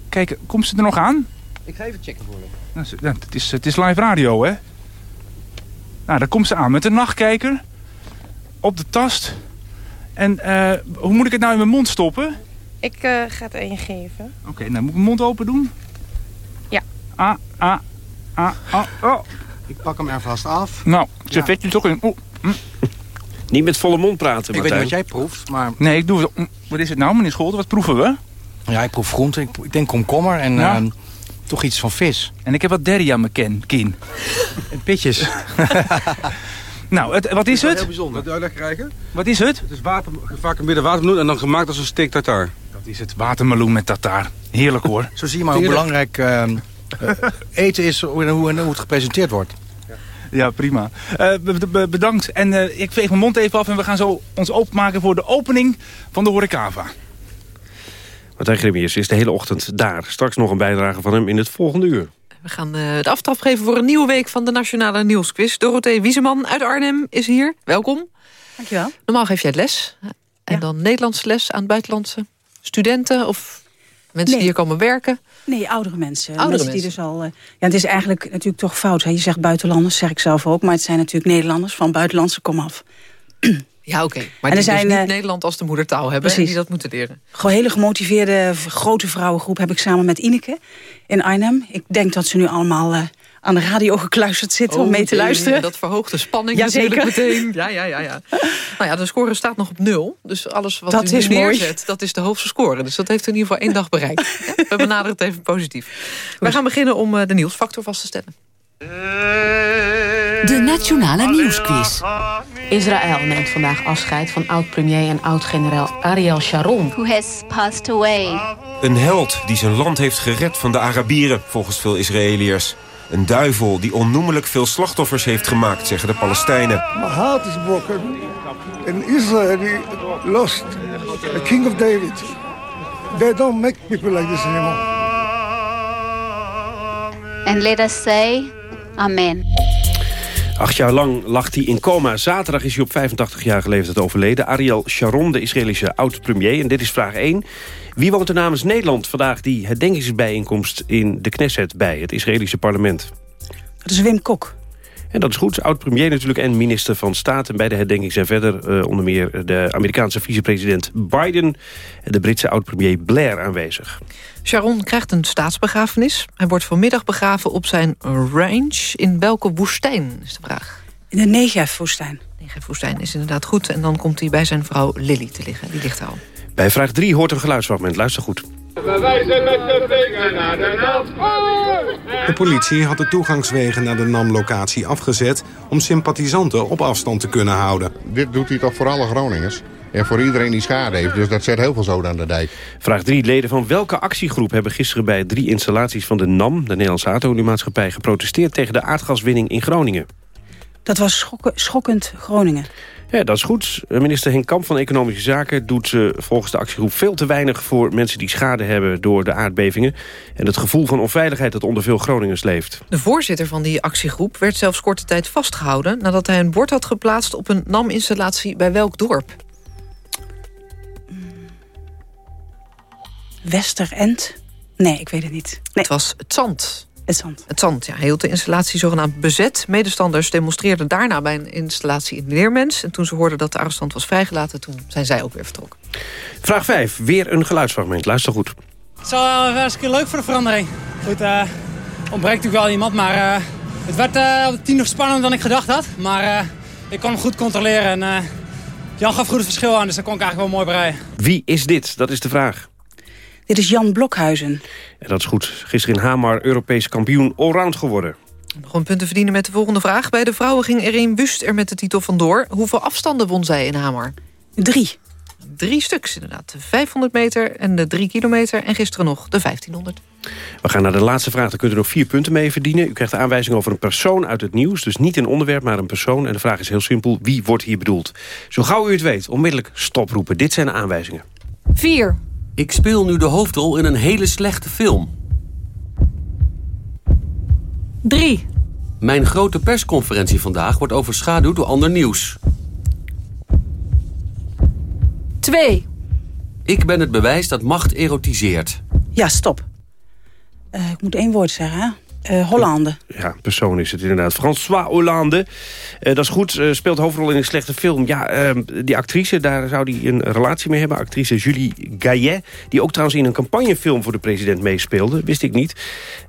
Kijk, komt ze er nog aan? Ik ga even checken voor je. Nou, ze- ja, het, is, het is live radio, hè? Nou, daar komt ze aan met een nachtkijker. Op de tast. En eh, hoe moet ik het nou in mijn mond stoppen? Ik eh, ga het aan je geven. Oké, nou moet ik mijn mond open doen? Ja. Ah, ah, ah, ah, oh. Ik pak hem er vast af. Nou, servetje toch in. Oeh. hm. Niet met volle mond praten, Ik weet niet wat jij proeft, maar... Nee, ik doe het. Wat is het nou, meneer Scholten? Wat proeven we? Ja, ik proef groente. Ik, ik denk komkommer en Ja. ehm, toch iets van vis. En ik heb wat derry aan mijn ken, kin. En pitjes. Nou, het, wat is Heel het? bijzonder. Dat uitleg krijgen? Wat is het? Het is water, vaak een midden watermeloen en dan gemaakt als een steak tartar. Dat is het watermeloen met tartaar. Heerlijk hoor. Zo zie je maar hoe belangrijk ehm, eh, eten is hoe, hoe, hoe het gepresenteerd wordt. Ja, prima. Eh, be- be- bedankt. En eh, ik veeg mijn mond even af en we gaan zo ons openmaken voor de opening van de Horecava. Martijn Grimius is de hele ochtend daar. Straks nog een bijdrage van hem in het volgende uur. We gaan eh, de aftrap geven voor een nieuwe week van de Nationale Nieuwsquiz. Dorothee Wieseman uit Arnhem is hier. Welkom. Dankjewel. Normaal geef jij les. En dan Nederlandse les aan buitenlandse studenten... of mensen Nee. die hier komen werken. Nee, oudere mensen. Oudere mensen die dus al. eh, ja, het is eigenlijk natuurlijk toch fout. Hè? Je zegt buitenlanders, zeg ik zelf ook. Maar het zijn natuurlijk Nederlanders van buitenlandse komaf. Ja, oké. Maar En die er dus zijn, niet eh, Nederland als de moedertaal hebben... en precies. die dat moeten leren. Gewoon hele gemotiveerde, grote vrouwengroep heb ik samen met Ineke in Arnhem. Ik denk dat ze nu allemaal eh, aan de radio gekluisterd zitten om mee te luisteren. Dat verhoogt de spanning Jazeker. natuurlijk meteen. Ja, ja, ja, ja. nou ja, de score staat nog op nul. Dus alles wat Dat u nu is mooi. neerzet, dat is de hoogste score. Dus dat heeft in ieder geval één dag bereikt. Ja, We benaderen het even positief. We gaan beginnen om eh, de nieuwsfactor vast te stellen. De Nationale Nieuwsquiz. Israël neemt vandaag afscheid van oud-premier en oud-generaal Ariel Sharon. who has passed away. Een held die zijn land heeft gered van de Arabieren, volgens veel Israëliërs. Een duivel die onnoemelijk veel slachtoffers heeft gemaakt, zeggen de Palestijnen. My heart is broken. And Israel lost the king of David. They don't make people like this anymore. And let us say, Amen. Acht jaar lang lag hij in coma. Zaterdag is hij op 85-jarige leeftijd overleden. Ariel Sharon, de Israëlische oud-premier. En dit is vraag 1. Wie woont er namens Nederland vandaag die herdenkingsbijeenkomst in de Knesset bij het Israëlische parlement? Dat is Wim Kok. En dat is goed. Oud-premier natuurlijk en minister van Staat. En bij de herdenking zijn verder eh, onder meer de Amerikaanse vicepresident Biden... en de Britse oud-premier Blair aanwezig. Sharon krijgt een staatsbegrafenis. Hij wordt vanmiddag begraven op zijn range. In welke woestijn is de vraag? In de Negev-woestijn. Negev-woestijn is inderdaad goed. En dan komt hij bij zijn vrouw Lily te liggen. Die ligt er al. Bij vraag 3 hoort een geluidsfragment. Luister goed. We wijzen met de vinger naar de. De politie had de toegangswegen naar de NAM-locatie afgezet... om sympathisanten op afstand te kunnen houden. Dit doet hij toch voor alle Groningers? En voor iedereen die schade heeft. Dus dat zet heel veel zoden aan de dijk. Vraag 3. Leden van welke actiegroep hebben gisteren bij drie installaties van de NAM... de Nederlandse Aardoliemaatschappij geprotesteerd tegen de aardgaswinning in Groningen? Dat was schokken- schokkend Groningen. Ja, dat is goed. Minister Henk Kamp van Economische Zaken doet eh, volgens de actiegroep veel te weinig voor mensen die schade hebben door de aardbevingen. En het gevoel van onveiligheid dat onder veel Groningers leeft. De voorzitter van die actiegroep werd zelfs korte tijd vastgehouden... nadat hij een bord had geplaatst op een NAM-installatie bij welk dorp? Westerend? Nee, ik weet het niet. Het was het zand. Het zand. Het zand, ja. Hij hield de installatie zogenaamd bezet. Medestanders demonstreerden daarna bij een installatie in Leermens. En toen ze hoorden dat de arrestant was vrijgelaten... toen zijn zij ook weer vertrokken. Vraag 5. Weer een geluidsfragment. Luister goed. Het is wel wel eens een keer leuk voor de verandering. Goed, eh ontbreekt natuurlijk wel iemand, maar eh, het werd eh, op de tien nog spannender dan ik gedacht had. Maar eh, ik kon hem goed controleren en eh, Jan gaf goed het verschil aan, dus dat kon ik eigenlijk wel mooi bereiden. Wie is dit? Dat is de vraag. Dit is Jan Blokhuizen. En dat is goed. Gisteren in Hamar Europees kampioen allround geworden. Nog een punten verdienen met de volgende vraag. Bij de vrouwen ging Irene Wust er met de titel vandoor. Hoeveel afstanden won zij in Hamar? Drie. Drie stuks inderdaad. De 500 meter en de 3 kilometer. En gisteren nog de 1500. We gaan naar de laatste vraag. Daar kunt u nog vier punten mee verdienen. U krijgt de aanwijzing over een persoon uit het nieuws. Dus niet een onderwerp, maar een persoon. En de vraag is heel simpel. Wie wordt hier bedoeld? Zo gauw u het weet, onmiddellijk stoproepen. Dit zijn de aanwijzingen. 4. Ik speel nu de hoofdrol in een hele slechte film. 3. Mijn grote persconferentie vandaag wordt overschaduwd door ander nieuws. 2. Ik ben het bewijs dat macht erotiseert. Ja, stop. Eh, ik moet één woord zeggen, hè? Eh, Hollande. Ja, persoon is het inderdaad. François Hollande. Eh, dat is goed. eh, speelt hoofdrol in een slechte film. Ja, ehm, die actrice, daar zou hij een relatie mee hebben. Actrice Julie Gaillet. Die ook trouwens in een campagnefilm voor de president meespeelde. Wist ik niet.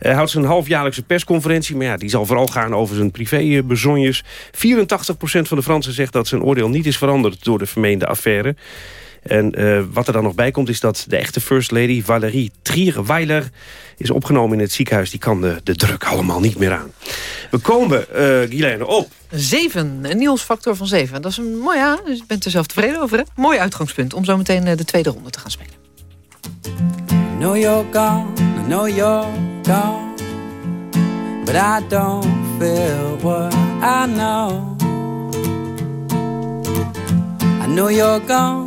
Houdt zijn halfjaarlijkse persconferentie. Maar ja, die zal vooral gaan over zijn privébezonjes. 84% van de Fransen zegt dat zijn oordeel niet is veranderd... door de vermeende affaire. En eh, wat er dan nog bij komt is dat de echte First Lady... Valérie Trierweiler is opgenomen in het ziekenhuis. Die kan de, de druk allemaal niet meer aan. We komen, uh, Guilaine, op... 7. Een nieuwsfactor van 7. Dat is een mooi, ja, dus je bent er zelf tevreden over, hè? Mooi uitgangspunt om zo meteen eh, de tweede ronde te gaan spelen. I know you're gone, I know you're gone. But I don't feel what I know. I know you're gone,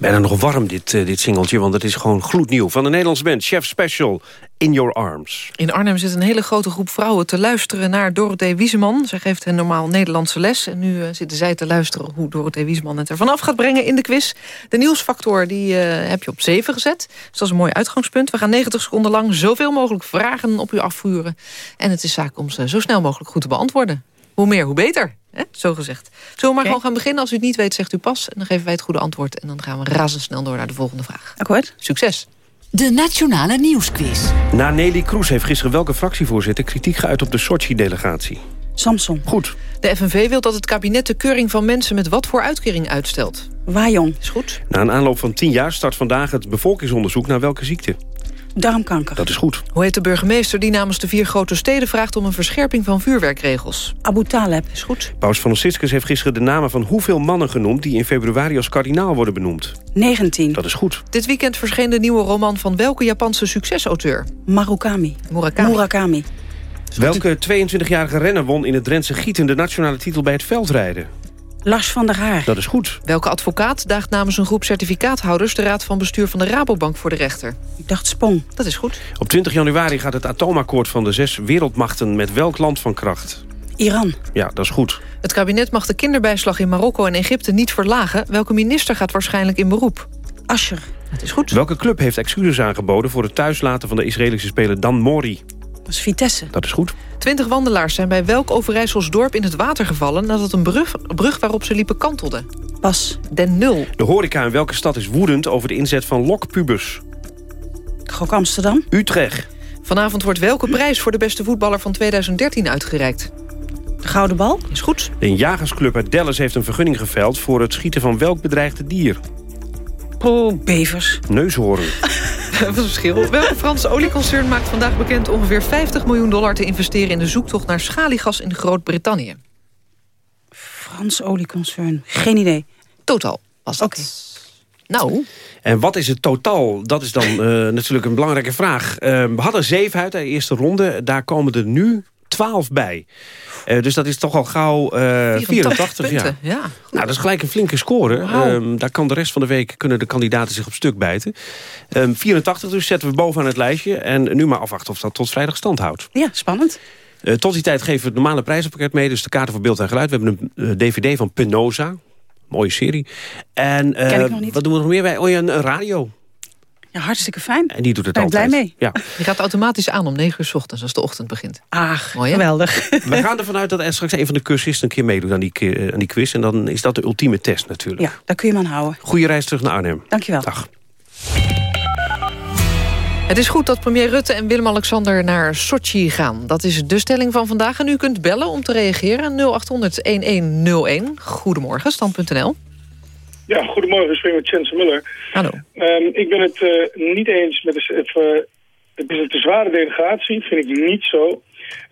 Bijna nog warm, dit, eh, dit singeltje, want het is gewoon gloednieuw. Van de Nederlandse band Chef Special, In Your Arms. In Arnhem zit een hele grote groep vrouwen te luisteren naar Dorothee Wieseman. Zij geeft hen normaal Nederlandse les. En nu eh, zitten zij te luisteren hoe Dorothee Wieseman het er vanaf gaat brengen in de quiz. De nieuwsfactor die, eh, heb je op 7 gezet. Dus dat is een mooi uitgangspunt. We gaan 90 seconden lang zoveel mogelijk vragen op u afvuren. En het is zaak om ze zo snel mogelijk goed te beantwoorden. Hoe meer, hoe beter. Hè? Zo gezegd. Zullen we maar gewoon gaan beginnen? Als u het niet weet, zegt u pas. En dan geven wij het goede antwoord. En dan gaan we razendsnel door naar de volgende vraag. Akkoord. Succes. De Nationale Nieuwsquiz. Na Nelly Kroes heeft gisteren welke fractievoorzitter... kritiek geuit op de Sochi-delegatie? Samson. Goed. De FNV wil dat het kabinet de keuring van mensen met wat voor uitkering uitstelt. Wajong. Is goed. Na een aanloop van 10 jaar start vandaag het bevolkingsonderzoek... naar welke ziekte? Darmkanker. Dat is goed. Hoe heet de burgemeester die namens de vier grote steden vraagt... om een verscherping van vuurwerkregels? Abu Taleb. Is goed. Paus Franciscus heeft gisteren de namen van hoeveel mannen genoemd... die in februari als kardinaal worden benoemd? 19. Dat is goed. Dit weekend verscheen de nieuwe roman van welke Japanse succesauteur? Marukami. Murakami. Murakami. Welke 22-jarige renner won in het Drentse Gieten... de nationale titel bij het veldrijden? Lars van der Haar. Dat is goed. Welke advocaat daagt namens een groep certificaathouders... de raad van bestuur van de Rabobank voor de rechter? Ik dacht Spong. Dat is goed. Op 20 januari gaat het atoomakkoord van de zes wereldmachten... met welk land van kracht? Iran. Ja, dat is goed. Het kabinet mag de kinderbijslag in Marokko en Egypte niet verlagen. Welke minister gaat waarschijnlijk in beroep? Ascher. Dat is goed. Welke club heeft excuses aangeboden... voor het thuislaten van de Israëlische speler Dan Mori? Dat is Vitesse. Dat is goed. Twintig wandelaars zijn bij welk Overijssels dorp in het water gevallen... nadat een brug, brug waarop ze liepen kantelde? Pas. Den Nul. De horeca in welke stad is woedend over de inzet van lokpubers? Gok Amsterdam. Utrecht. Vanavond wordt welke prijs voor de beste voetballer van 2013 uitgereikt? De Gouden Bal. Is goed. Een jagersclub uit Dallas heeft een vergunning geveld... voor het schieten van welk bedreigde dier? Oh, bevers. Neushoorn. Wat een verschil. Welke Franse olieconcern maakt vandaag bekend... ongeveer 50 miljoen dollar te investeren in de zoektocht naar schaliegas in Groot-Brittannië? Frans olieconcern. Geen idee. Totaal was dat. Oké. Nou, En wat is het totaal? Dat is dan eh, natuurlijk een belangrijke vraag. Eh, we hadden zeven uit de eerste ronde. Daar komen er nu 12 bij. Eh, dus dat is toch al gauw eh 84. punten. Ja. Ja. Nou, dat is gelijk een flinke score. Ehm, daar kan de rest van de week kunnen de kandidaten zich op stuk bijten. Ehm 84 dus zetten we bovenaan het lijstje. En nu maar afwachten of dat tot vrijdag stand houdt. Ja, spannend. Eh, tot die tijd geven we het normale prijzenpakket mee. Dus de kaarten voor beeld en geluid. We hebben een eh, dvd van Penosa. Mooie serie. En eh, Ken ik nog niet. wat doen we nog meer bij? Oh ja, een radio. Ja, hartstikke fijn. En die doet het Ben altijd. blij mee. Ja. die gaat automatisch aan om 9 uur 's ochtends als de ochtend begint. Ach, Mooi, hè? geweldig. We gaan ervan uit dat er straks een van de cursisten een keer meedoet aan die, eh, aan die quiz. En dan is dat de ultieme test natuurlijk. Ja, daar kun je me aan houden. Goeie reis terug naar Arnhem. Dankjewel. Dag. Het is goed dat premier Rutte en Willem-Alexander naar Sochi gaan. Dat is de stelling van vandaag. En u kunt bellen om te reageren. 0800-1101. Goedemorgen, stand.nl. Ja, goedemorgen, ik spreek met Muller. Hallo. Ehm, ik ben het eh, niet eens met de, het, eh, het is een te zware delegatie, vind ik niet zo.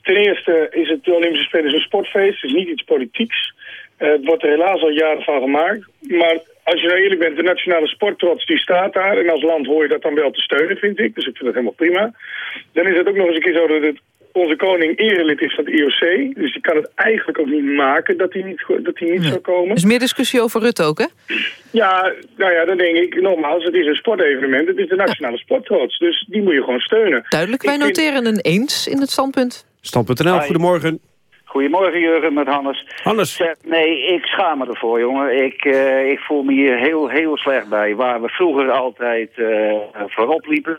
Ten eerste is het de Olympische Spelen een sportfeest, het is niet iets politieks. Eh, het wordt er helaas al jaren van gemaakt. Maar als je nou eerlijk bent, de nationale sporttrots die staat daar. En als land hoor je dat dan wel te steunen, vind ik. Dus ik vind dat helemaal prima. Dan is het ook nog eens een keer zo dat het onze koning erelid is van het IOC. Dus die kan het eigenlijk ook niet maken dat hij niet, dat hij niet zou komen. Dus meer discussie over Rutte ook, hè? Ja, nou ja, dan denk ik nogmaals, het is een sportevenement. Het is de nationale sporttrots. Dus die moet je gewoon steunen. Duidelijk, wij Ik vind- noteren een eens in het standpunt. Stand.nl, goedemorgen. Goedemorgen Jurgen met Hannes. Hannes. Nee, ik schaam me ervoor jongen. Ik, eh, ik voel me hier heel, heel slecht bij. Waar we vroeger altijd eh, voorop liepen.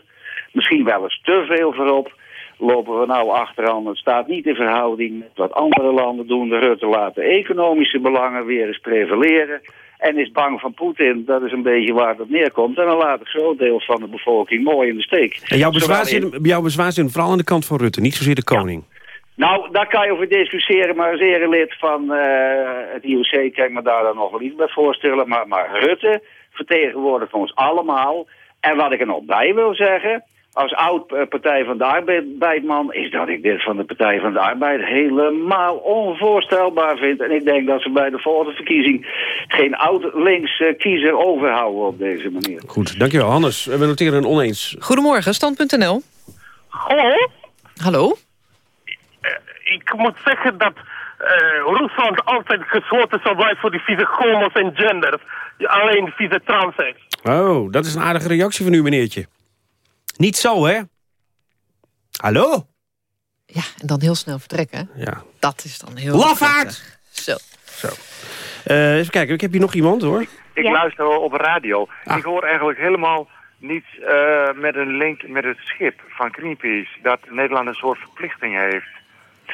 Misschien wel eens te veel voorop. Lopen we nou achteraan. Het staat niet in verhouding met wat andere landen doen. De Rutte laat de economische belangen weer eens prevaleren. En is bang van Poetin. Dat is een beetje waar dat neerkomt. En dan laat een groot deel van de bevolking mooi in de steek. En jouw bezwaar, Zowel in- zit, jouw bezwaar zit vooral aan de kant van Rutte, niet zozeer de koning. Nou, daar kan je over discussiëren, maar als erelid van eh, het IOC kan ik me daar dan nog wel iets bij voorstellen. Maar, maar Rutte vertegenwoordigt ons allemaal. En wat ik er nog bij wil zeggen, als oud eh, Partij van de Arbeidman, is dat ik dit van de Partij van de Arbeid helemaal onvoorstelbaar vind. En ik denk dat ze bij de volgende verkiezing geen oud-links eh, kiezer overhouden op deze manier. Goed, dankjewel. Hannes, we noteren een oneens. Goedemorgen, stand.nl. Hallo? Hallo? Ik moet zeggen dat eh, Rusland altijd gesloten zal blijven voor die vieze homo's en genders. Alleen vieze. Oh, dat is een aardige reactie van u, meneertje. Niet zo, hè? Hallo? Ja, en dan heel snel vertrekken. Ja. Dat is dan heel... Lafaard! Zo. Zo. Eh, even kijken, ik heb hier nog iemand, hoor. Ik luister op radio. Ik hoor eigenlijk helemaal niets eh, met een link met het schip van Greenpeace. Dat Nederland een soort verplichting heeft.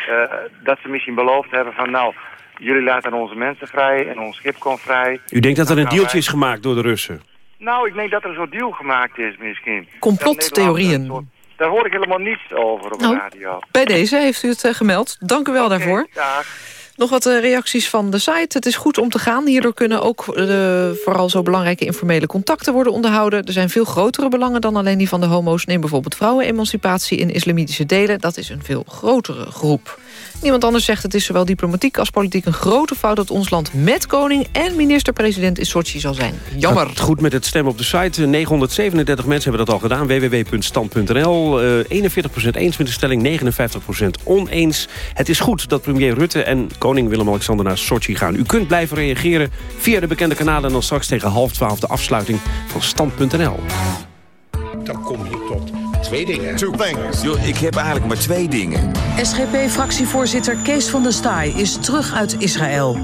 Eh, dat ze misschien beloofd hebben van nou, jullie laten onze mensen vrij en ons schip komt vrij. U denkt dat er een deeltje wij- is gemaakt door de Russen? Nou, ik denk dat er soort deal gemaakt is misschien. Complottheorieën. Soort- Daar hoor ik helemaal niets over op de Nou, radio. Bij deze heeft u het eh, gemeld. Dank u wel daarvoor. Dag. Nog wat eh, reacties van de site. Het is goed om te gaan. Hierdoor kunnen ook eh, vooral zo belangrijke informele contacten worden onderhouden. Er zijn veel grotere belangen dan alleen die van de homo's. Neem bijvoorbeeld vrouwenemancipatie in islamitische delen. Dat is een veel grotere groep. Niemand anders zegt het is zowel diplomatiek als politiek een grote fout... dat ons land met koning en minister-president in Sochi zal zijn. Jammer. Goed met het stemmen op de site. Eh, 937 mensen hebben dat al gedaan. www.stand.nl. Eh 41% eens met de stelling, 59% oneens. Het is goed dat premier Rutte en koning Willem-Alexander naar Sochi gaan. U kunt blijven reageren via de bekende kanalen... en dan straks tegen half twaalf de afsluiting van Stand.nl. Dan kom je tot twee dingen. Two things. Yo, ik heb eigenlijk maar twee dingen. SGP-fractievoorzitter Kees van der Staaij is terug uit Israël.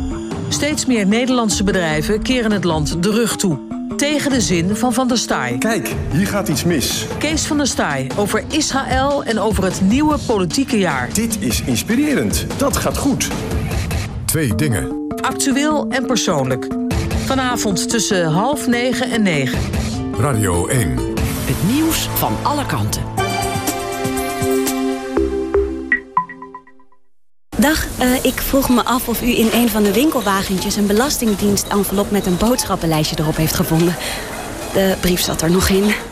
Steeds meer Nederlandse bedrijven keren het land de rug toe. Tegen de zin van Van der Staaij. Kijk, hier gaat iets mis. Kees van der Staaij over Israël en over het nieuwe politieke jaar. Dit is inspirerend. Dat gaat goed. Twee dingen. Actueel en persoonlijk. Vanavond tussen half negen en negen. Radio 1. Het nieuws van alle kanten. Dag, eh, ik vroeg me af of u in een van de winkelwagentjes... een belastingdienst-envelop met een boodschappenlijstje erop heeft gevonden. De brief zat er nog in.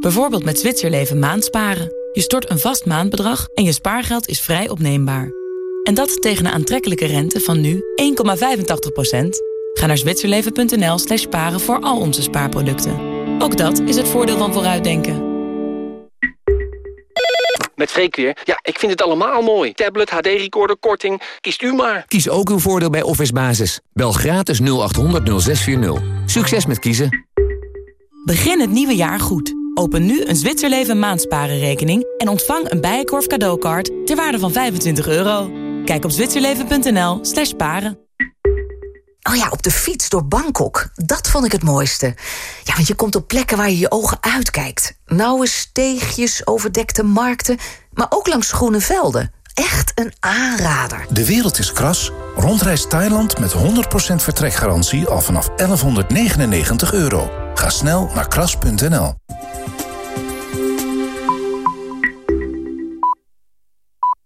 Bijvoorbeeld met Zwitserleven maandsparen. Je stort een vast maandbedrag en je spaargeld is vrij opneembaar. En dat tegen een aantrekkelijke rente van nu 1,85%. Ga naar zwitserleven.nl slash sparen voor al onze spaarproducten. Ook dat is het voordeel van vooruitdenken. Met Freek weer. Ja, ik vind het allemaal mooi. Tablet, HD-recorder, korting. Kiest u maar. Kies ook uw voordeel bij Office Basis. Bel gratis 0800 0640. Succes met kiezen. Begin het nieuwe jaar goed. Open nu een Zwitserleven maandsparenrekening en ontvang een Bijenkorf cadeaukaart ter waarde van 25 euro. Kijk op zwitserleven.nl slash sparen. Oh ja, op de fiets door Bangkok. Dat vond ik het mooiste. Ja, want je komt op plekken waar je je ogen uitkijkt. Nauwe steegjes, overdekte markten, maar ook langs groene velden. Echt een aanrader. De wereld is kras. Rondreis Thailand met 100% vertrekgarantie al vanaf 1199 euro. Ga snel naar kras.nl.